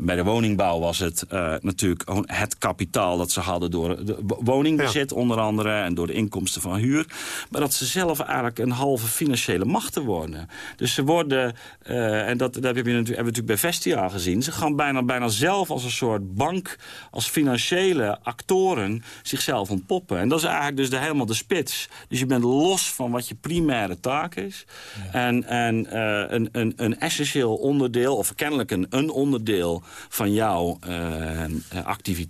bij de woningbouw was het natuurlijk het kapitaal dat ze hadden door de woningbezit ja. onder andere... en door de inkomsten van huur. Maar dat ze zelf eigenlijk een halve financiële macht worden. Dus ze worden, uh, en dat, dat heb je natuurlijk, hebben we natuurlijk bij Vestia gezien... ze gaan bijna, bijna zelf als een soort bank, als financiële actoren... zichzelf ontpoppen. En dat is eigenlijk dus de, helemaal de spits. Dus je bent los van wat je primaire taak is. Ja. En, en uh, een, een, een essentieel onderdeel, of kennelijk een, een onderdeel van jouw uh, activiteit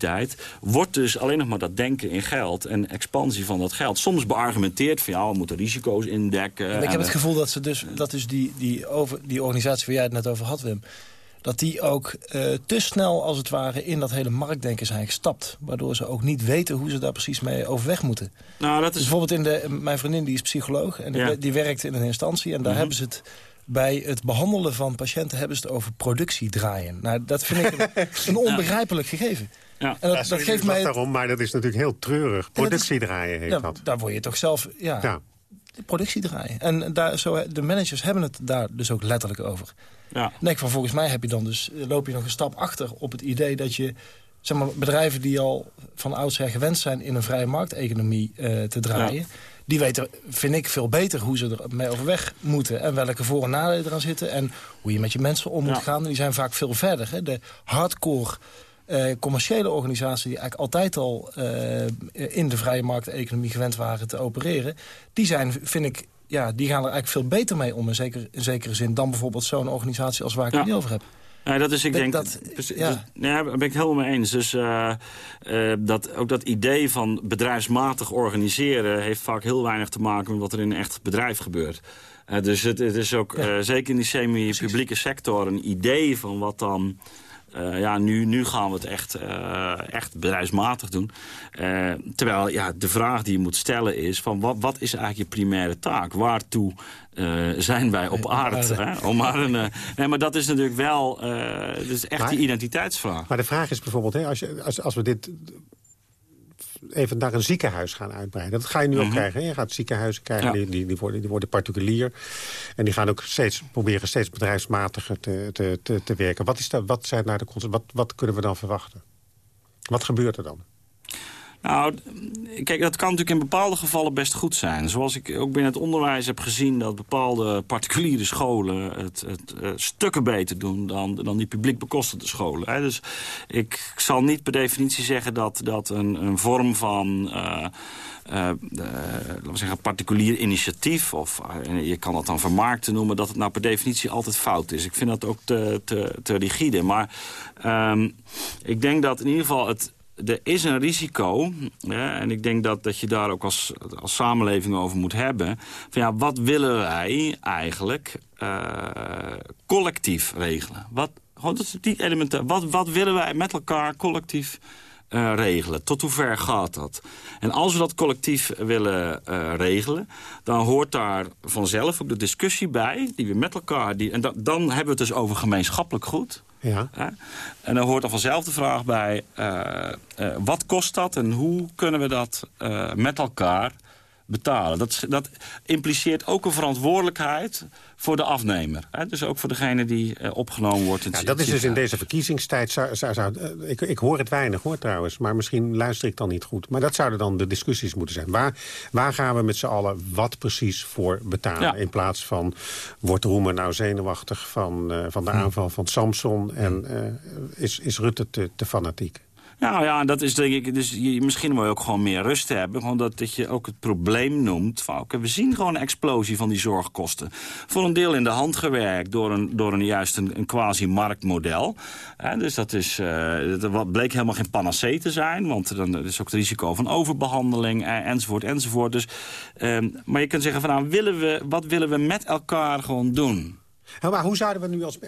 wordt dus alleen nog maar dat denken in geld en expansie van dat geld. Soms beargumenteerd van ja, we moeten risico's indekken. Ik heb het gevoel dat ze dus, dat dus die, die, over, die organisatie waar jij het net over had, Wim dat die ook uh, te snel als het ware in dat hele marktdenken zijn gestapt. Waardoor ze ook niet weten hoe ze daar precies mee overweg moeten. Nou, dat is... Dus bijvoorbeeld in de, mijn vriendin die is psycholoog en die, die werkt in een instantie. En daar mm -hmm. hebben ze het bij het behandelen van patiënten hebben ze het over productie draaien. Nou, dat vind ik een, een [laughs] onbegrijpelijk gegeven. Ja. En dat, ja, dat geeft mij... daarom, maar dat is natuurlijk heel treurig. Productie draaien heeft ja, dat. Daar word je toch zelf... Ja. ja. de productie draaien. En daar, zo, de managers hebben het daar dus ook letterlijk over. Ja. Nee, van volgens mij heb je dan dus, loop je nog een stap achter op het idee dat je zeg maar, bedrijven die al van oudsher gewend zijn in een vrije markteconomie uh, te draaien... die weten, vind ik, veel beter hoe ze er mee overweg moeten... en welke voor- en nadelen eraan zitten... en hoe je met je mensen om moet Ja. gaan. Die zijn vaak veel verder. Hè. De hardcore eh, commerciële organisaties... die eigenlijk altijd al eh, in de vrije markteconomie gewend waren te opereren... die zijn, vind ik, ja, die gaan er eigenlijk veel beter mee om... in, zeker, in zekere zin dan bijvoorbeeld zo'n organisatie als waar ik Ja. het nu over heb. Nee, dat is, ik denk... dat- precies- ja. dat- nee, daar ben ik het helemaal mee eens. Dus eh, eh, dat, ook dat idee van bedrijfsmatig organiseren... heeft vaak heel weinig te maken met wat er in een echt bedrijf gebeurt. Eh, dus het, het is ook, eh, zeker in die semi-publieke sector... een idee van wat dan... eh, ja, nu, nu gaan we het echt, eh, echt bedrijfsmatig doen. Eh, terwijl ja, de vraag die je moet stellen is... Van wat, wat is eigenlijk je primaire taak? Waartoe zijn wij op aarde? Hè? Om maar een, nee, maar dat is natuurlijk wel... dat is echt Maar- die identiteitsvraag. Maar de vraag is bijvoorbeeld, hè, als, je, als, als we dit even naar een ziekenhuis gaan uitbreiden. Dat ga je nu ook Mhm. krijgen. Hè? Je gaat ziekenhuizen krijgen, Ja. die, die, die, worden, die worden particulier. En die gaan ook steeds proberen steeds bedrijfsmatiger te, te, te, te werken. Wat, is dat, wat, zijn daar de conse- wat, wat kunnen we dan verwachten? Wat gebeurt er dan? Nou, kijk, dat kan natuurlijk in bepaalde gevallen best goed zijn. Zoals ik ook binnen het onderwijs heb gezien... dat bepaalde particuliere scholen het, het eh, stukken beter doen... dan, dan die publiek bekostende scholen. Hè. Dus ik zal niet per definitie zeggen dat, dat een, een vorm van... eh, eh, laten we zeggen, particulier initiatief... of je kan dat dan vermarkten noemen... dat het nou per definitie altijd fout is. Ik vind dat ook te, te, te rigide. Maar ehm, ik denk dat in ieder geval het er is een risico, en ik denk dat, dat je daar ook als, als samenleving over moet hebben... van ja, wat willen wij eigenlijk eh, collectief regelen? Wat, gewoon, dat is die elementair. Wat, wat willen wij met elkaar collectief eh, regelen? Tot hoever gaat dat? En als we dat collectief willen eh, regelen... dan hoort daar vanzelf ook de discussie bij... die we met elkaar... Die, en da- dan hebben we het dus over gemeenschappelijk goed... Ja. En dan hoort er vanzelf de vraag bij... eh, eh, wat kost dat en hoe kunnen we dat eh, met elkaar betalen? Dat, dat impliceert ook een verantwoordelijkheid voor de afnemer. Hè? Dus ook voor degene die eh, opgenomen wordt. In het Ja, dat is dus in deze verkiezingstijd... Zou, zou, zou- eh, ik, ik hoor het weinig hoor trouwens, maar misschien luister ik dan niet goed. Maar dat zouden dan de discussies moeten zijn. Waar, waar gaan we met z'n allen wat precies voor betalen? Ja. In plaats van, wordt Roemer nou zenuwachtig van, eh, van de Hm. aanval van Samson... en is, is Rutte te, te fanatiek? Nou ja, dat is denk ik. Dus je, misschien wil je ook gewoon meer rust hebben. Gewoon dat, dat je ook het probleem noemt. Van, oké, we zien gewoon een explosie van die zorgkosten. Voor een deel in de hand gewerkt door een, door een juist een, quasi-marktmodel. Dus dat is, eh, dat bleek helemaal geen panacee te zijn. Want dan is ook het risico van overbehandeling eh, enzovoort enzovoort. Dus, ehm, maar je kunt zeggen van nou, willen we, wat willen we met elkaar gewoon doen? Maar hoe zouden we nu als...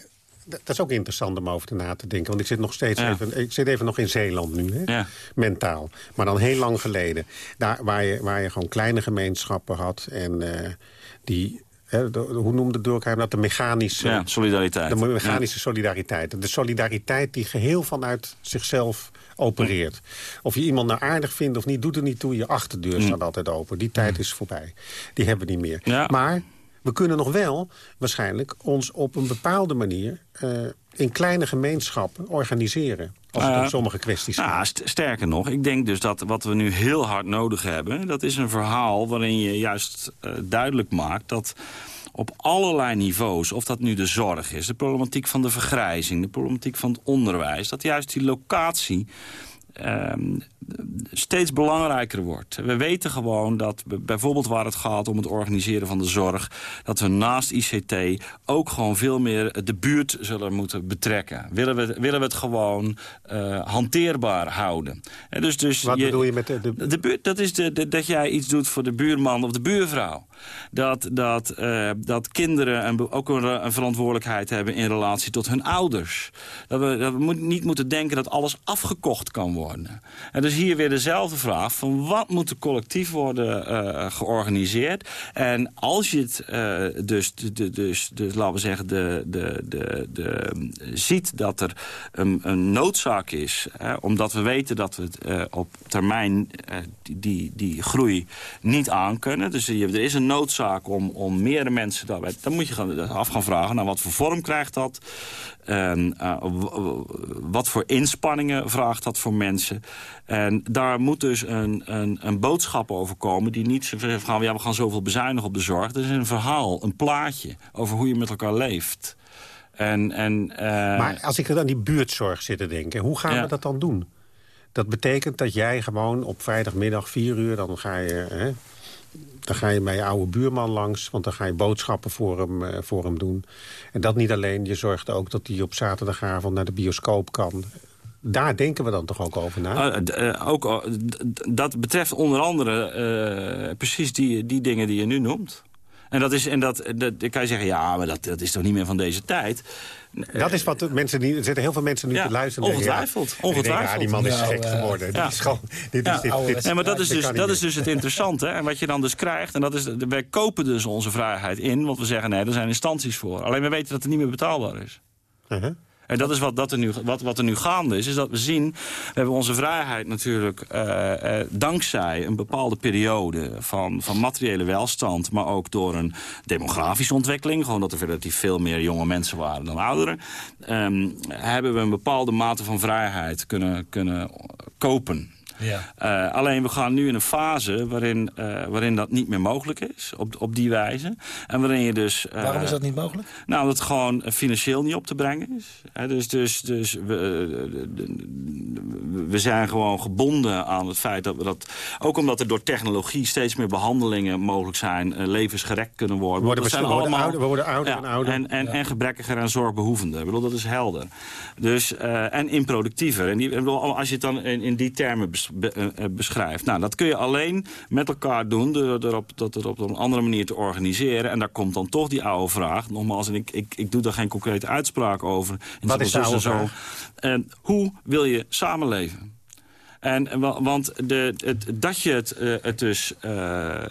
Dat is ook interessant om over te na te denken. Want ik zit nog steeds Ja. even, ik zit even nog in Zeeland nu, hè? Ja. mentaal. Maar dan heel lang geleden. Daar, waar, je, waar je gewoon kleine gemeenschappen had. En eh, die, hè, de- hoe noemde Durkheim dat? De mechanische, Ja, solidariteit. de mechanische solidariteit. De solidariteit die geheel vanuit zichzelf opereert. Of je iemand nou aardig vindt of niet, doet er niet toe. Je achterdeur staat altijd open. Die tijd is voorbij. Die hebben we niet meer. Maar we kunnen nog wel waarschijnlijk ons op een bepaalde manier... eh, in kleine gemeenschappen organiseren. Als het Nou ja, om sommige kwesties gaat. Nou, st- sterker nog, ik denk dus dat wat we nu heel hard nodig hebben... dat is een verhaal waarin je juist eh, duidelijk maakt... dat op allerlei niveaus, of dat nu de zorg is... de problematiek van de vergrijzing, de problematiek van het onderwijs... dat juist die locatie ehm, steeds belangrijker wordt. We weten gewoon dat bijvoorbeeld waar het gaat om het organiseren van de zorg... dat we naast ICT ook gewoon veel meer de buurt zullen moeten betrekken. Willen we, willen we het gewoon eh, hanteerbaar houden. En dus, dus Wat bedoel je met de... de... de buurt, dat is de, de- dat jij iets doet voor de buurman of de buurvrouw. Dat, dat, eh, dat kinderen ook een, een verantwoordelijkheid hebben in relatie tot hun ouders. Dat we, dat we niet moeten denken dat alles afgekocht kan worden. En dus hier weer dezelfde vraag van wat moet er collectief worden uh, georganiseerd. En als je het uh, dus, de, dus, dus, laten we zeggen, de, de, de, de, ziet dat er een, een noodzaak is... Hè, omdat we weten dat we op termijn die, die, groei niet aankunnen. Dus er is een noodzaak om, om meerdere mensen daarbij... dan moet je gaan, af gaan vragen, nou, wat voor vorm krijgt dat? En uh, wat voor inspanningen vraagt dat voor mensen? En daar moet dus een, een, een boodschap over komen... die niet zeggen van ja, we gaan zoveel bezuinigen op de zorg. Dat is een verhaal, een plaatje over hoe je met elkaar leeft. En, en, uh... Maar als ik aan die buurtzorg zit te denken... hoe gaan ja. we dat dan doen? Dat betekent dat jij gewoon op vrijdagmiddag vier uur... dan ga je... Hè, dan ga je bij je oude buurman langs, want dan ga je boodschappen voor hem, uh, voor hem doen. En dat niet alleen, je zorgt ook dat hij op zaterdagavond naar de bioscoop kan. Daar denken we dan toch ook over na? Uh, uh, ook, dat betreft onder andere precies die, die dingen die je nu noemt. En dat is, en dat, dat dan kan je zeggen, ja, maar dat, dat is toch niet meer van deze tijd. Dat is wat mensen niet. Er zitten heel veel mensen nu ja, te luisteren. Ongetwijfeld. Ja, ongetwijfeld. ja, die man is nou, gek geworden. Ja. Dit is gewoon. Dit is, dit, dit, nee, maar dat is dus, dat is dus het interessante. En wat je dan dus krijgt. En dat is, wij kopen dus onze vrijheid in. Want we zeggen nee, er zijn instanties voor. Alleen we weten dat het niet meer betaalbaar is. Uh -huh. En dat is wat, dat er nu, wat, wat er nu gaande is. Is dat we zien, we hebben onze vrijheid natuurlijk uh, uh, dankzij een bepaalde periode van, van materiële welstand. Maar ook door een demografische ontwikkeling. Gewoon dat er relatief veel meer jonge mensen waren dan ouderen. Um, hebben we een bepaalde mate van vrijheid kunnen, kunnen kopen. Ja. Uh, alleen we gaan nu in een fase waarin, uh, waarin dat niet meer mogelijk is. Op, op die wijze. En waarin je dus... Uh, Waarom is dat niet mogelijk? Nou, dat het gewoon financieel niet op te brengen is. He, dus dus, dus we, we zijn gewoon gebonden aan het feit dat we dat... Ook omdat er door technologie steeds meer behandelingen mogelijk zijn. levens gerekt kunnen worden. We worden, zijn we worden allemaal, ouder, we worden ouder ja, en ouder. En, en, ja. en gebrekkiger en zorgbehoevender. Ik bedoel, dat is helder. Dus, en improductiever. En die, bedoel, als je het dan in, in die termen beschrijft. Nou, dat kun je alleen met elkaar doen door, door op, dat er op een andere manier te organiseren. En daar komt dan toch die oude vraag. Nogmaals, en ik, ik, ik doe daar geen concrete uitspraak over. Wat is de oude zo. Uh, hoe wil je samenleven? En, want de, het, dat je het, uh, het dus... Uh,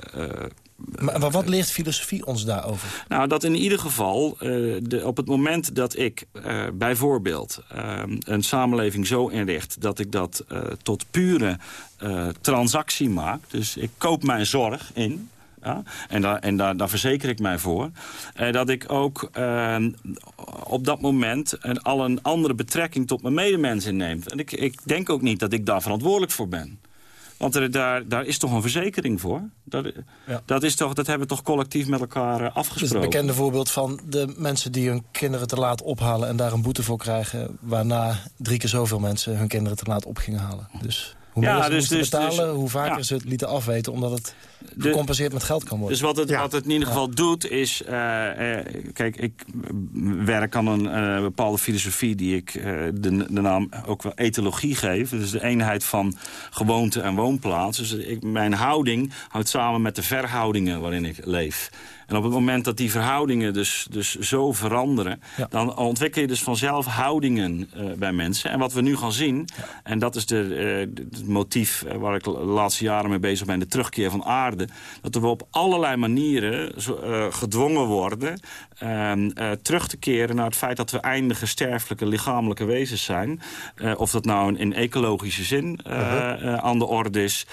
maar, wat leert filosofie ons daarover? Nou, dat in ieder geval, uh, de, op het moment dat ik uh, bijvoorbeeld uh, een samenleving zo inricht... dat ik dat tot pure transactie maak, dus ik koop mijn zorg in... Ja, en daar, en daar, daar verzeker ik mij voor. Eh, dat ik ook eh, op dat moment een, al een andere betrekking tot mijn medemens inneem. En ik, ik denk ook niet dat ik daar verantwoordelijk voor ben. Want er, daar, daar is toch een verzekering voor? Dat, ja. dat, is toch, dat hebben we toch collectief met elkaar uh, afgesproken? Het bekende voorbeeld van de mensen die hun kinderen te laat ophalen... en daar een boete voor krijgen... waarna drie keer zoveel mensen hun kinderen te laat op gingen halen. Dus hoe meer ja, ze dus, dus, betalen, dus, hoe vaker ja. ze het lieten afweten... omdat het gecompenseerd met geld kan worden. Dus wat het, Ja. wat het in ieder geval doet is... uh, uh, kijk, ik werk aan een uh, bepaalde filosofie... die ik de, de naam ook wel etologie geef. Dus de eenheid van gewoonte en woonplaats. Dus ik, mijn houding houdt samen met de verhoudingen waarin ik leef. En op het moment dat die verhoudingen dus, dus zo veranderen... Ja. dan ontwikkel je dus vanzelf houdingen uh, bij mensen. En wat we nu gaan zien, ja. en dat is de, uh, het motief uh, waar ik de laatste jaren mee bezig ben... de terugkeer van aarde, dat we op allerlei manieren uh, gedwongen worden... terug te keren naar het feit dat we eindige sterfelijke lichamelijke wezens zijn. of dat nou in, in ecologische zin -huh. aan de orde is...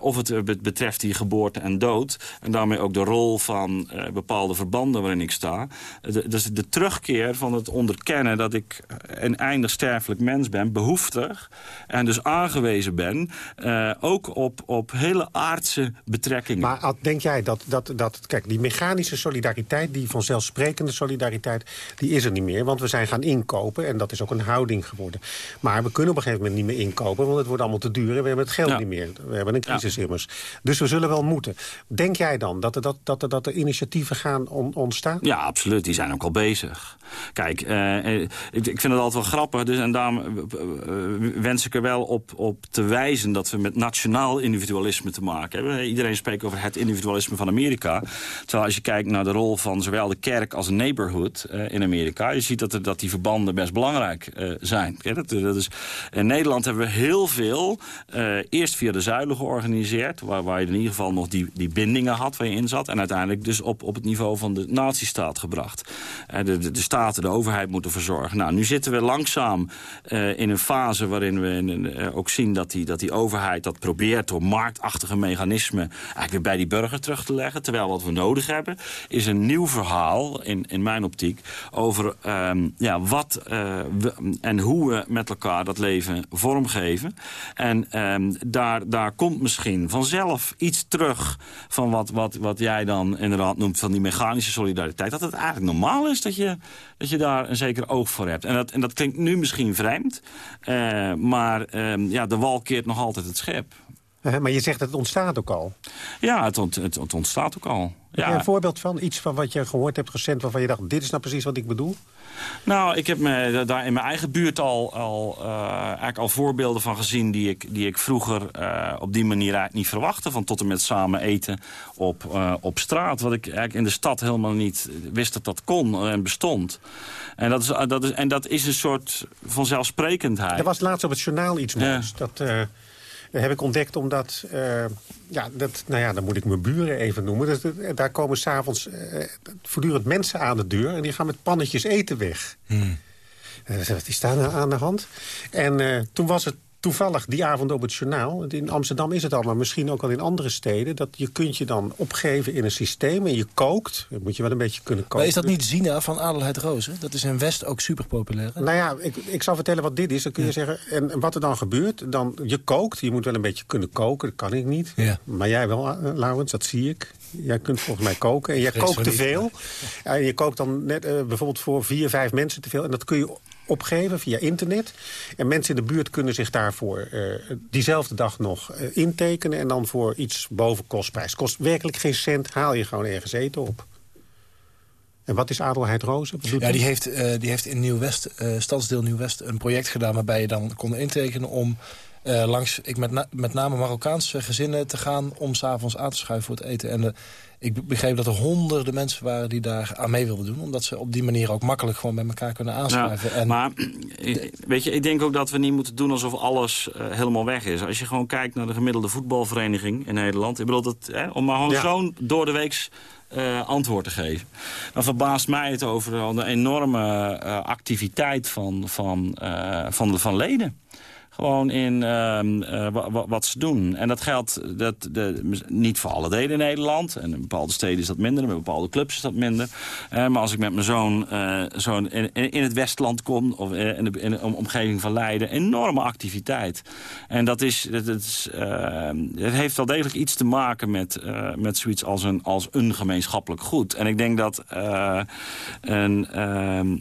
of het betreft die geboorte en dood. En daarmee ook de rol van uh, bepaalde verbanden waarin ik sta. De, dus de terugkeer van het onderkennen dat ik een eindig sterfelijk mens ben, behoeftig... en dus aangewezen ben, uh, ook op, op hele aardse betrekkingen. Maar denk jij dat, dat, dat... Kijk, die mechanische solidariteit, die vanzelfsprekende solidariteit... die is er niet meer, want we zijn gaan inkopen... en dat is ook een houding geworden. Maar we kunnen op een gegeven moment niet meer inkopen... want het wordt allemaal te duur en we hebben het geld Ja. niet meer. We hebben een crisis Ja. immers. Dus we zullen wel moeten. Denk jij dan dat er, dat, dat er, dat er initiatieven gaan ontstaan? Ja, absoluut. Die zijn ook al bezig. Kijk, uh, ik, ik, vind het altijd wel grappig. Dus, en daarom wens ik er wel op, op te wijzen... dat we met nationaal individualisme te maken hebben. Iedereen spreekt over het individualisme van Amerika. Terwijl als je kijkt naar de rol van zowel de kerk als een neighborhood in Amerika... je ziet dat, dat die verbanden best belangrijk zijn. dat, dat is, in Nederland hebben we heel veel... eerst via de zuilen georganiseerd... Waar, waar je in ieder geval nog die, die bindingen had waar je in zat... en uiteindelijk dus op, op het niveau van de nazistaat gebracht. de, de, de staten, de overheid moeten verzorgen. Nou, nu zitten we langzaam in een fase waarin we in, ook zien... Dat die, dat die overheid dat probeert door marktachtige mechanismen... eigenlijk weer bij die burger terug te leggen. Terwijl wat we nodig hebben is een nieuw verhaal, in, in mijn optiek... over um, ja, wat we, en hoe we met elkaar dat leven vormgeven. En um, daar, daar komt misschien vanzelf iets terug... van wat, wat, wat jij dan inderdaad noemt van die mechanische solidariteit. Dat het eigenlijk normaal is dat je dat je daar een zeker oog voor hebt. En dat, en dat klinkt nu misschien vreemd, uh, maar uh, ja, de wal keert nog altijd het schip. Uh, maar je zegt dat het ontstaat ook al. Ja, het, ont, het, het ontstaat ook al. Heb je een voorbeeld van? Iets van wat je gehoord hebt recent waarvan je dacht... dit is nou precies wat ik bedoel? Nou, ik heb me daar in mijn eigen buurt al, al, uh, eigenlijk al voorbeelden van gezien... die ik, die ik vroeger uh, op die manier eigenlijk niet verwachtte. Van tot en met samen eten op, uh, op straat. Wat ik eigenlijk in de stad helemaal niet wist dat dat kon en bestond. En dat is, dat is, en dat is een soort vanzelfsprekendheid. Er was laatst op het journaal iets moois. Ja. Dat heb ik ontdekt omdat... Uh, ja, dat, nou ja, dan moet ik mijn buren even noemen. Dus, daar komen s'avonds uh, voortdurend mensen aan de deur... en die gaan met pannetjes eten weg. Hmm. Wat is daar nou aan de hand? En toen was het toevallig die avond op het journaal... in Amsterdam is het al, maar misschien ook al in andere steden... dat je kunt je dan opgeven in een systeem en je kookt. Dat moet je wel een beetje kunnen koken. Maar is dat niet Zina van Adelheid Rozen? Dat is in West ook super populair. Hè? Nou ja, ik, ik zal vertellen wat dit is. Dan kun je zeggen, en, en, wat er dan gebeurt... Dan, je kookt, je moet wel een beetje kunnen koken. Dat kan ik niet. Ja. Maar jij wel, uh, Laurens, dat zie ik. Jij kunt volgens mij koken. En jij kookt te veel. En je kookt dan net uh, bijvoorbeeld voor vier, vijf mensen te veel. En dat kun je opgeven via internet. En mensen in de buurt kunnen zich daarvoor uh, diezelfde dag nog uh, intekenen... en dan voor iets boven kostprijs. Kost werkelijk geen cent, haal je gewoon ergens eten op. En wat is Adelheid Rozen? Ja, die heeft, uh, die heeft in Nieuw-West, stadsdeel Nieuw-West... een project gedaan waarbij je dan kon intekenen om... langs ik met, na, met name Marokkaanse gezinnen te gaan... om s'avonds aan te schuiven voor het eten. En de, ik begreep dat er honderden mensen waren die daar aan mee wilden doen. Omdat ze op die manier ook makkelijk gewoon bij elkaar kunnen aanschrijven. Ja, en maar [clears throat] weet je, ik denk ook dat we niet moeten doen alsof alles uh, helemaal weg is. Als je gewoon kijkt naar de gemiddelde voetbalvereniging in Nederland. Ik bedoel, dat, hè, om maar gewoon ja. zo'n door de weeks uh, antwoord te geven. Dan verbaast mij het over de enorme uh, activiteit van, van, uh, van, van leden gewoon in uh, wat ze doen. En dat geldt dat, de, niet voor alle delen in Nederland. En in bepaalde steden is dat minder, in bepaalde clubs is dat minder. Uh, maar als ik met mijn zoon, uh, in, in, het Westland kom... of in de, in omgeving van Leiden, enorme activiteit. En dat, is, dat, is, het heeft wel degelijk iets te maken met, met zoiets als een, als een gemeenschappelijk goed. En ik denk dat een, ehm,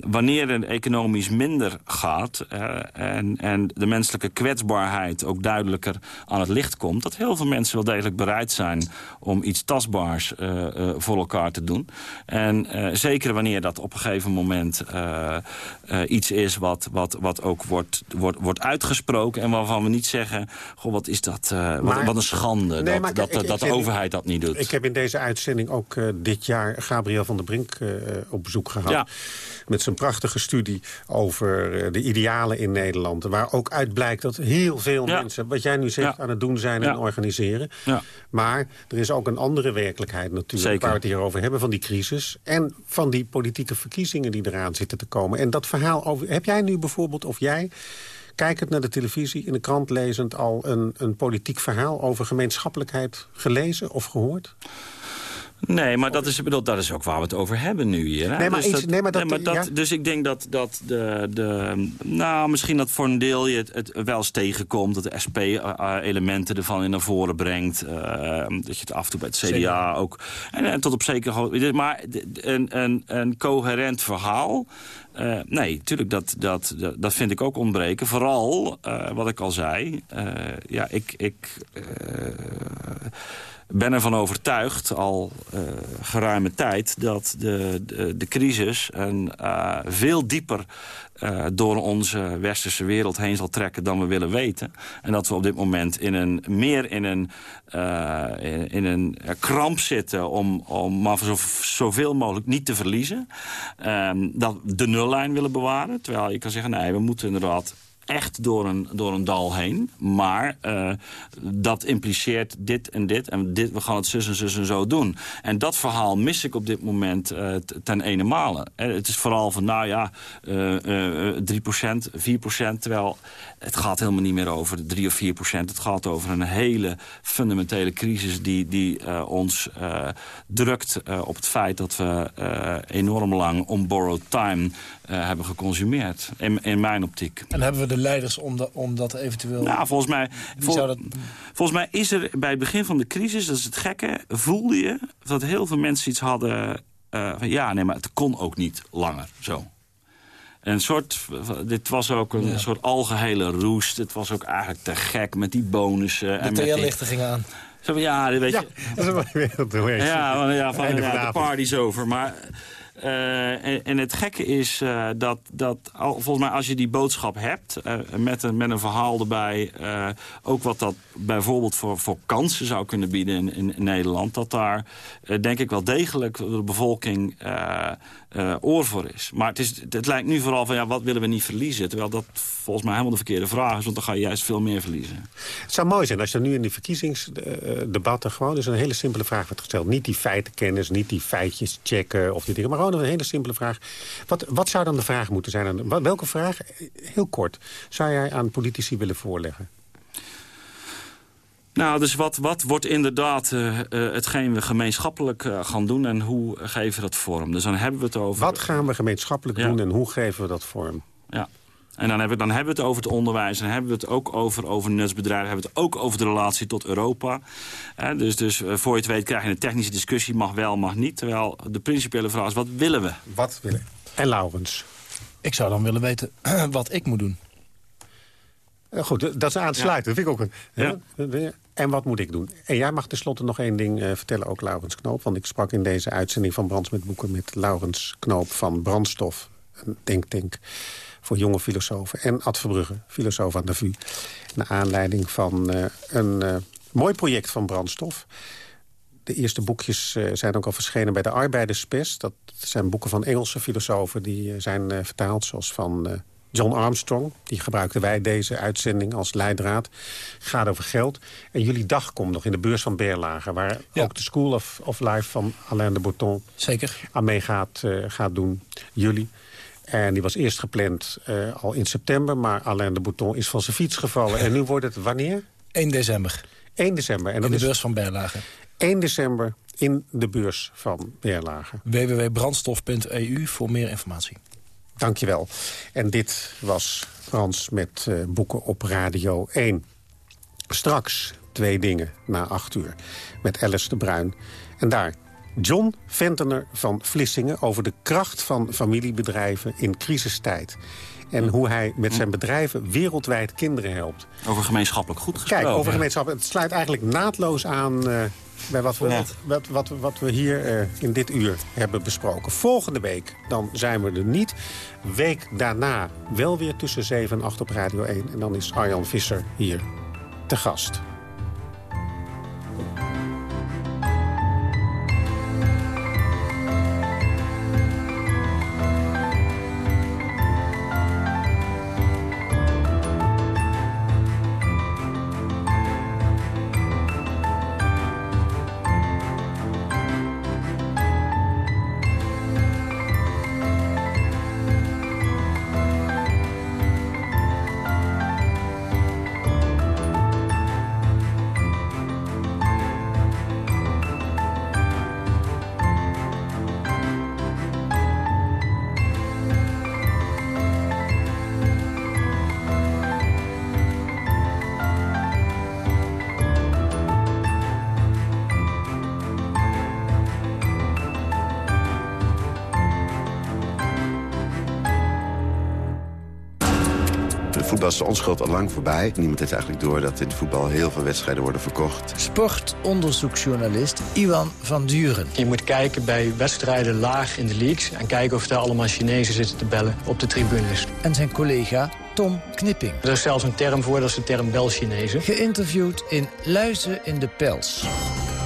wanneer het economisch minder gaat... en, en de menselijke kwetsbaarheid ook duidelijker aan het licht komt... dat heel veel mensen wel degelijk bereid zijn om iets tastbaars uh, uh, voor elkaar te doen. En uh, zeker wanneer dat op een gegeven moment iets is wat, wat, wat ook wordt, wordt, wordt uitgesproken... en waarvan we niet zeggen, goh, wat is dat, maar, wat, wat, een schande nee, dat, dat, ik, dat, de overheid dat niet doet. Ik heb in deze uitzending ook dit jaar Gabriel van der Brink op bezoek gehad. Ja. Met zijn prachtige studie over de idealen in Nederland... waar ook uit blijkt dat heel veel ja. mensen... wat jij nu zegt, ja. aan het doen zijn en organiseren. Maar er is ook een andere werkelijkheid natuurlijk... Zeker. waar we het hier over hebben, van die crisis... en van die politieke verkiezingen die eraan zitten te komen. En dat verhaal over... Heb jij nu bijvoorbeeld, of jij kijkend naar de televisie, in de krant lezend... al een, een politiek verhaal over gemeenschappelijkheid gelezen of gehoord? Nee, maar dat is, bedoel, dat is ook waar we het over hebben nu hier. Hè? Nee, maar dus, iets, dat, nee, maar dat, nee, maar dat, ja. dus ik denk dat, dat de, de... Nou, misschien dat voor een deel je het, het wel eens tegenkomt... dat de SP uh, elementen ervan in naar voren brengt. Uh, dat je het af en toe bij het CDA ook... En, en, tot op zeker... Maar een, een, een coherent verhaal... Uh, nee, natuurlijk, dat, dat, dat, vind ik ook ontbreken. Vooral, uh, wat ik al zei, ja, ik... ik ben ervan overtuigd, al uh, geruime tijd... dat de, de, crisis een, uh, veel dieper uh, door onze westerse wereld heen zal trekken dan we willen weten. En dat we op dit moment in een, meer in een, in, in, een kramp zitten... om, om maar zo, zoveel mogelijk niet te verliezen. Ehm, dat de nullijn willen bewaren. Terwijl je kan zeggen, nee, we moeten inderdaad echt door een, door een dal heen. Maar uh, dat impliceert dit en dit. En dit, we gaan het zus en zus en zo doen. En dat verhaal mis ik op dit moment uh, ten ene male. Het is vooral van, nou ja, uh, 3% 4% Terwijl het gaat helemaal niet meer over 3 of 4% Het gaat over een hele fundamentele crisis... die, die ons drukt op het feit dat we enorm lang on borrowed time hebben geconsumeerd. In, in mijn optiek. En hebben we de leiders om, de, om dat eventueel... Nou, volgens mij, vol, dat... volgens mij is er bij het begin van de crisis, dat is het gekke... voelde je dat heel veel mensen iets hadden... van ja, nee, maar het kon ook niet langer zo. Een soort, dit was ook een soort algehele roest. Het was ook eigenlijk te gek met die bonussen. De TL-lichten gingen aan. Zo, ja, weet je. Ja, dat is wel weer Ja, ja, van, ja, de party is over. Maar uh, en, het gekke is uh, dat, dat volgens mij als je die boodschap hebt... Uh, met, een, met een verhaal erbij... ook wat dat bijvoorbeeld voor, voor kansen zou kunnen bieden in, in, in Nederland... dat daar denk ik wel degelijk de bevolking oor voor is. Maar het, is, het lijkt nu vooral van ja, wat willen we niet verliezen? Terwijl dat volgens mij helemaal de verkeerde vraag is... want dan ga je juist veel meer verliezen. Het zou mooi zijn als er nu in die verkiezingsdebatten... gewoon dus een hele simpele vraag wordt gesteld. Niet die feitenkennis, niet die feitjes checken of die dingen... maar gewoon een hele simpele vraag. Wat, wat zou dan de vraag moeten zijn? Welke vraag, heel kort, zou jij aan politici willen voorleggen? Nou, dus wat, wat wordt inderdaad uh, uh, hetgeen we gemeenschappelijk uh, gaan doen... en hoe geven we dat vorm? Dus dan hebben we het over... Wat gaan we gemeenschappelijk doen en hoe geven we dat vorm? Ja. En dan hebben, we, dan hebben we het over het onderwijs. En dan hebben we het ook over, over nutsbedrijven. Dan hebben we het ook over de relatie tot Europa. dus, dus voor je het weet krijg je een technische discussie. Mag wel, mag niet. Terwijl de principiële vraag is, wat willen we? Wat willen En Laurens? Ik zou dan willen weten [clears throat] wat ik moet doen. Goed, dat is aansluiten. Dat vind ik ook een... Ja. En wat moet ik doen? En jij mag tenslotte nog één ding uh, vertellen, ook Laurens Knoop. Want ik sprak in deze uitzending van Brands met Boeken... met Laurens Knoop van Brandstof, een denktank voor jonge filosofen. En Ad Verbrugge, filosoof aan de VU. Naar aanleiding van uh, een uh, mooi project van Brandstof. De eerste boekjes zijn ook al verschenen bij de Arbeiderspers. Dat zijn boeken van Engelse filosofen die zijn vertaald... zoals van John Armstrong, die gebruikten wij deze uitzending als leidraad. Gaat over geld. En jullie dag komt nog in de beurs van Berlage... waar ook de School of, of Life van Alain de Botton Zeker. aan mee gaat, uh, gaat doen. Jullie. En die was eerst gepland uh, al in september... maar Alain de Botton is van zijn fiets gevallen. En nu wordt het wanneer? 1 december. 1 december. En in de beurs van Berlage. 1 december in de beurs van Berlage. www.brandstof.eu voor meer informatie. Dankjewel. En dit was Frans met uh, boeken op Radio 1. Straks twee dingen na acht uur met Alice de Bruin. En daar John Ventener van Vlissingen... over de kracht van familiebedrijven in crisistijd. En hoe hij met zijn bedrijven wereldwijd kinderen helpt. Over gemeenschappelijk goed gesproken. Kijk, over gemeenschappelijk. Het sluit eigenlijk naadloos aan... Uh, bij wat we, wat, wat, wat, we hier uh, in dit uur hebben besproken. Volgende week, dan zijn we er niet. Week daarna wel weer tussen 7 en 8 op Radio 1. En dan is Arjan Visser hier te gast. Is de onschuld al lang voorbij. Niemand heeft eigenlijk door dat in het voetbal heel veel wedstrijden worden verkocht. Sportonderzoeksjournalist Iwan van Duren. Je moet kijken bij wedstrijden laag in de leagues... en kijken of daar allemaal Chinezen zitten te bellen op de tribunes. En zijn collega Tom Knipping. Er is zelfs een term voor, dat is de term Bel-Chinezen. Geïnterviewd in Luizen in de Pels.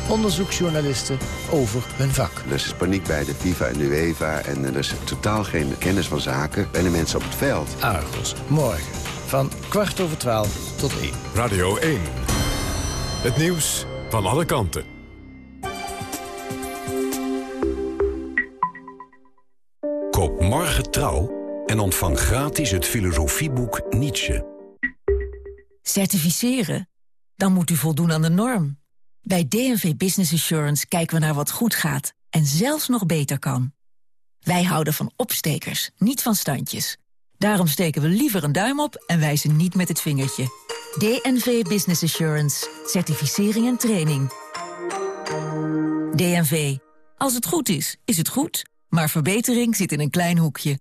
Onderzoeksjournalisten over hun vak. Er is paniek bij de FIFA en de UEFA en er is totaal geen kennis van zaken bij de mensen op het veld. Argos, morgen van kwart over twaalf tot één. Radio 1. Het nieuws van alle kanten. Koop morgen trouw en ontvang gratis het filosofieboek Nietzsche. Certificeren? Dan moet u voldoen aan de norm. Bij DNV Business Assurance kijken we naar wat goed gaat en zelfs nog beter kan. Wij houden van opstekers, niet van standjes. Daarom steken we liever een duim op en wijzen niet met het vingertje. DNV Business Assurance. Certificering en training. DNV. Als het goed is, is het goed. Maar verbetering zit in een klein hoekje.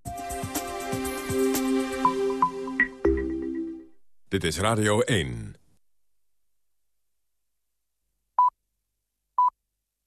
Dit is Radio 1.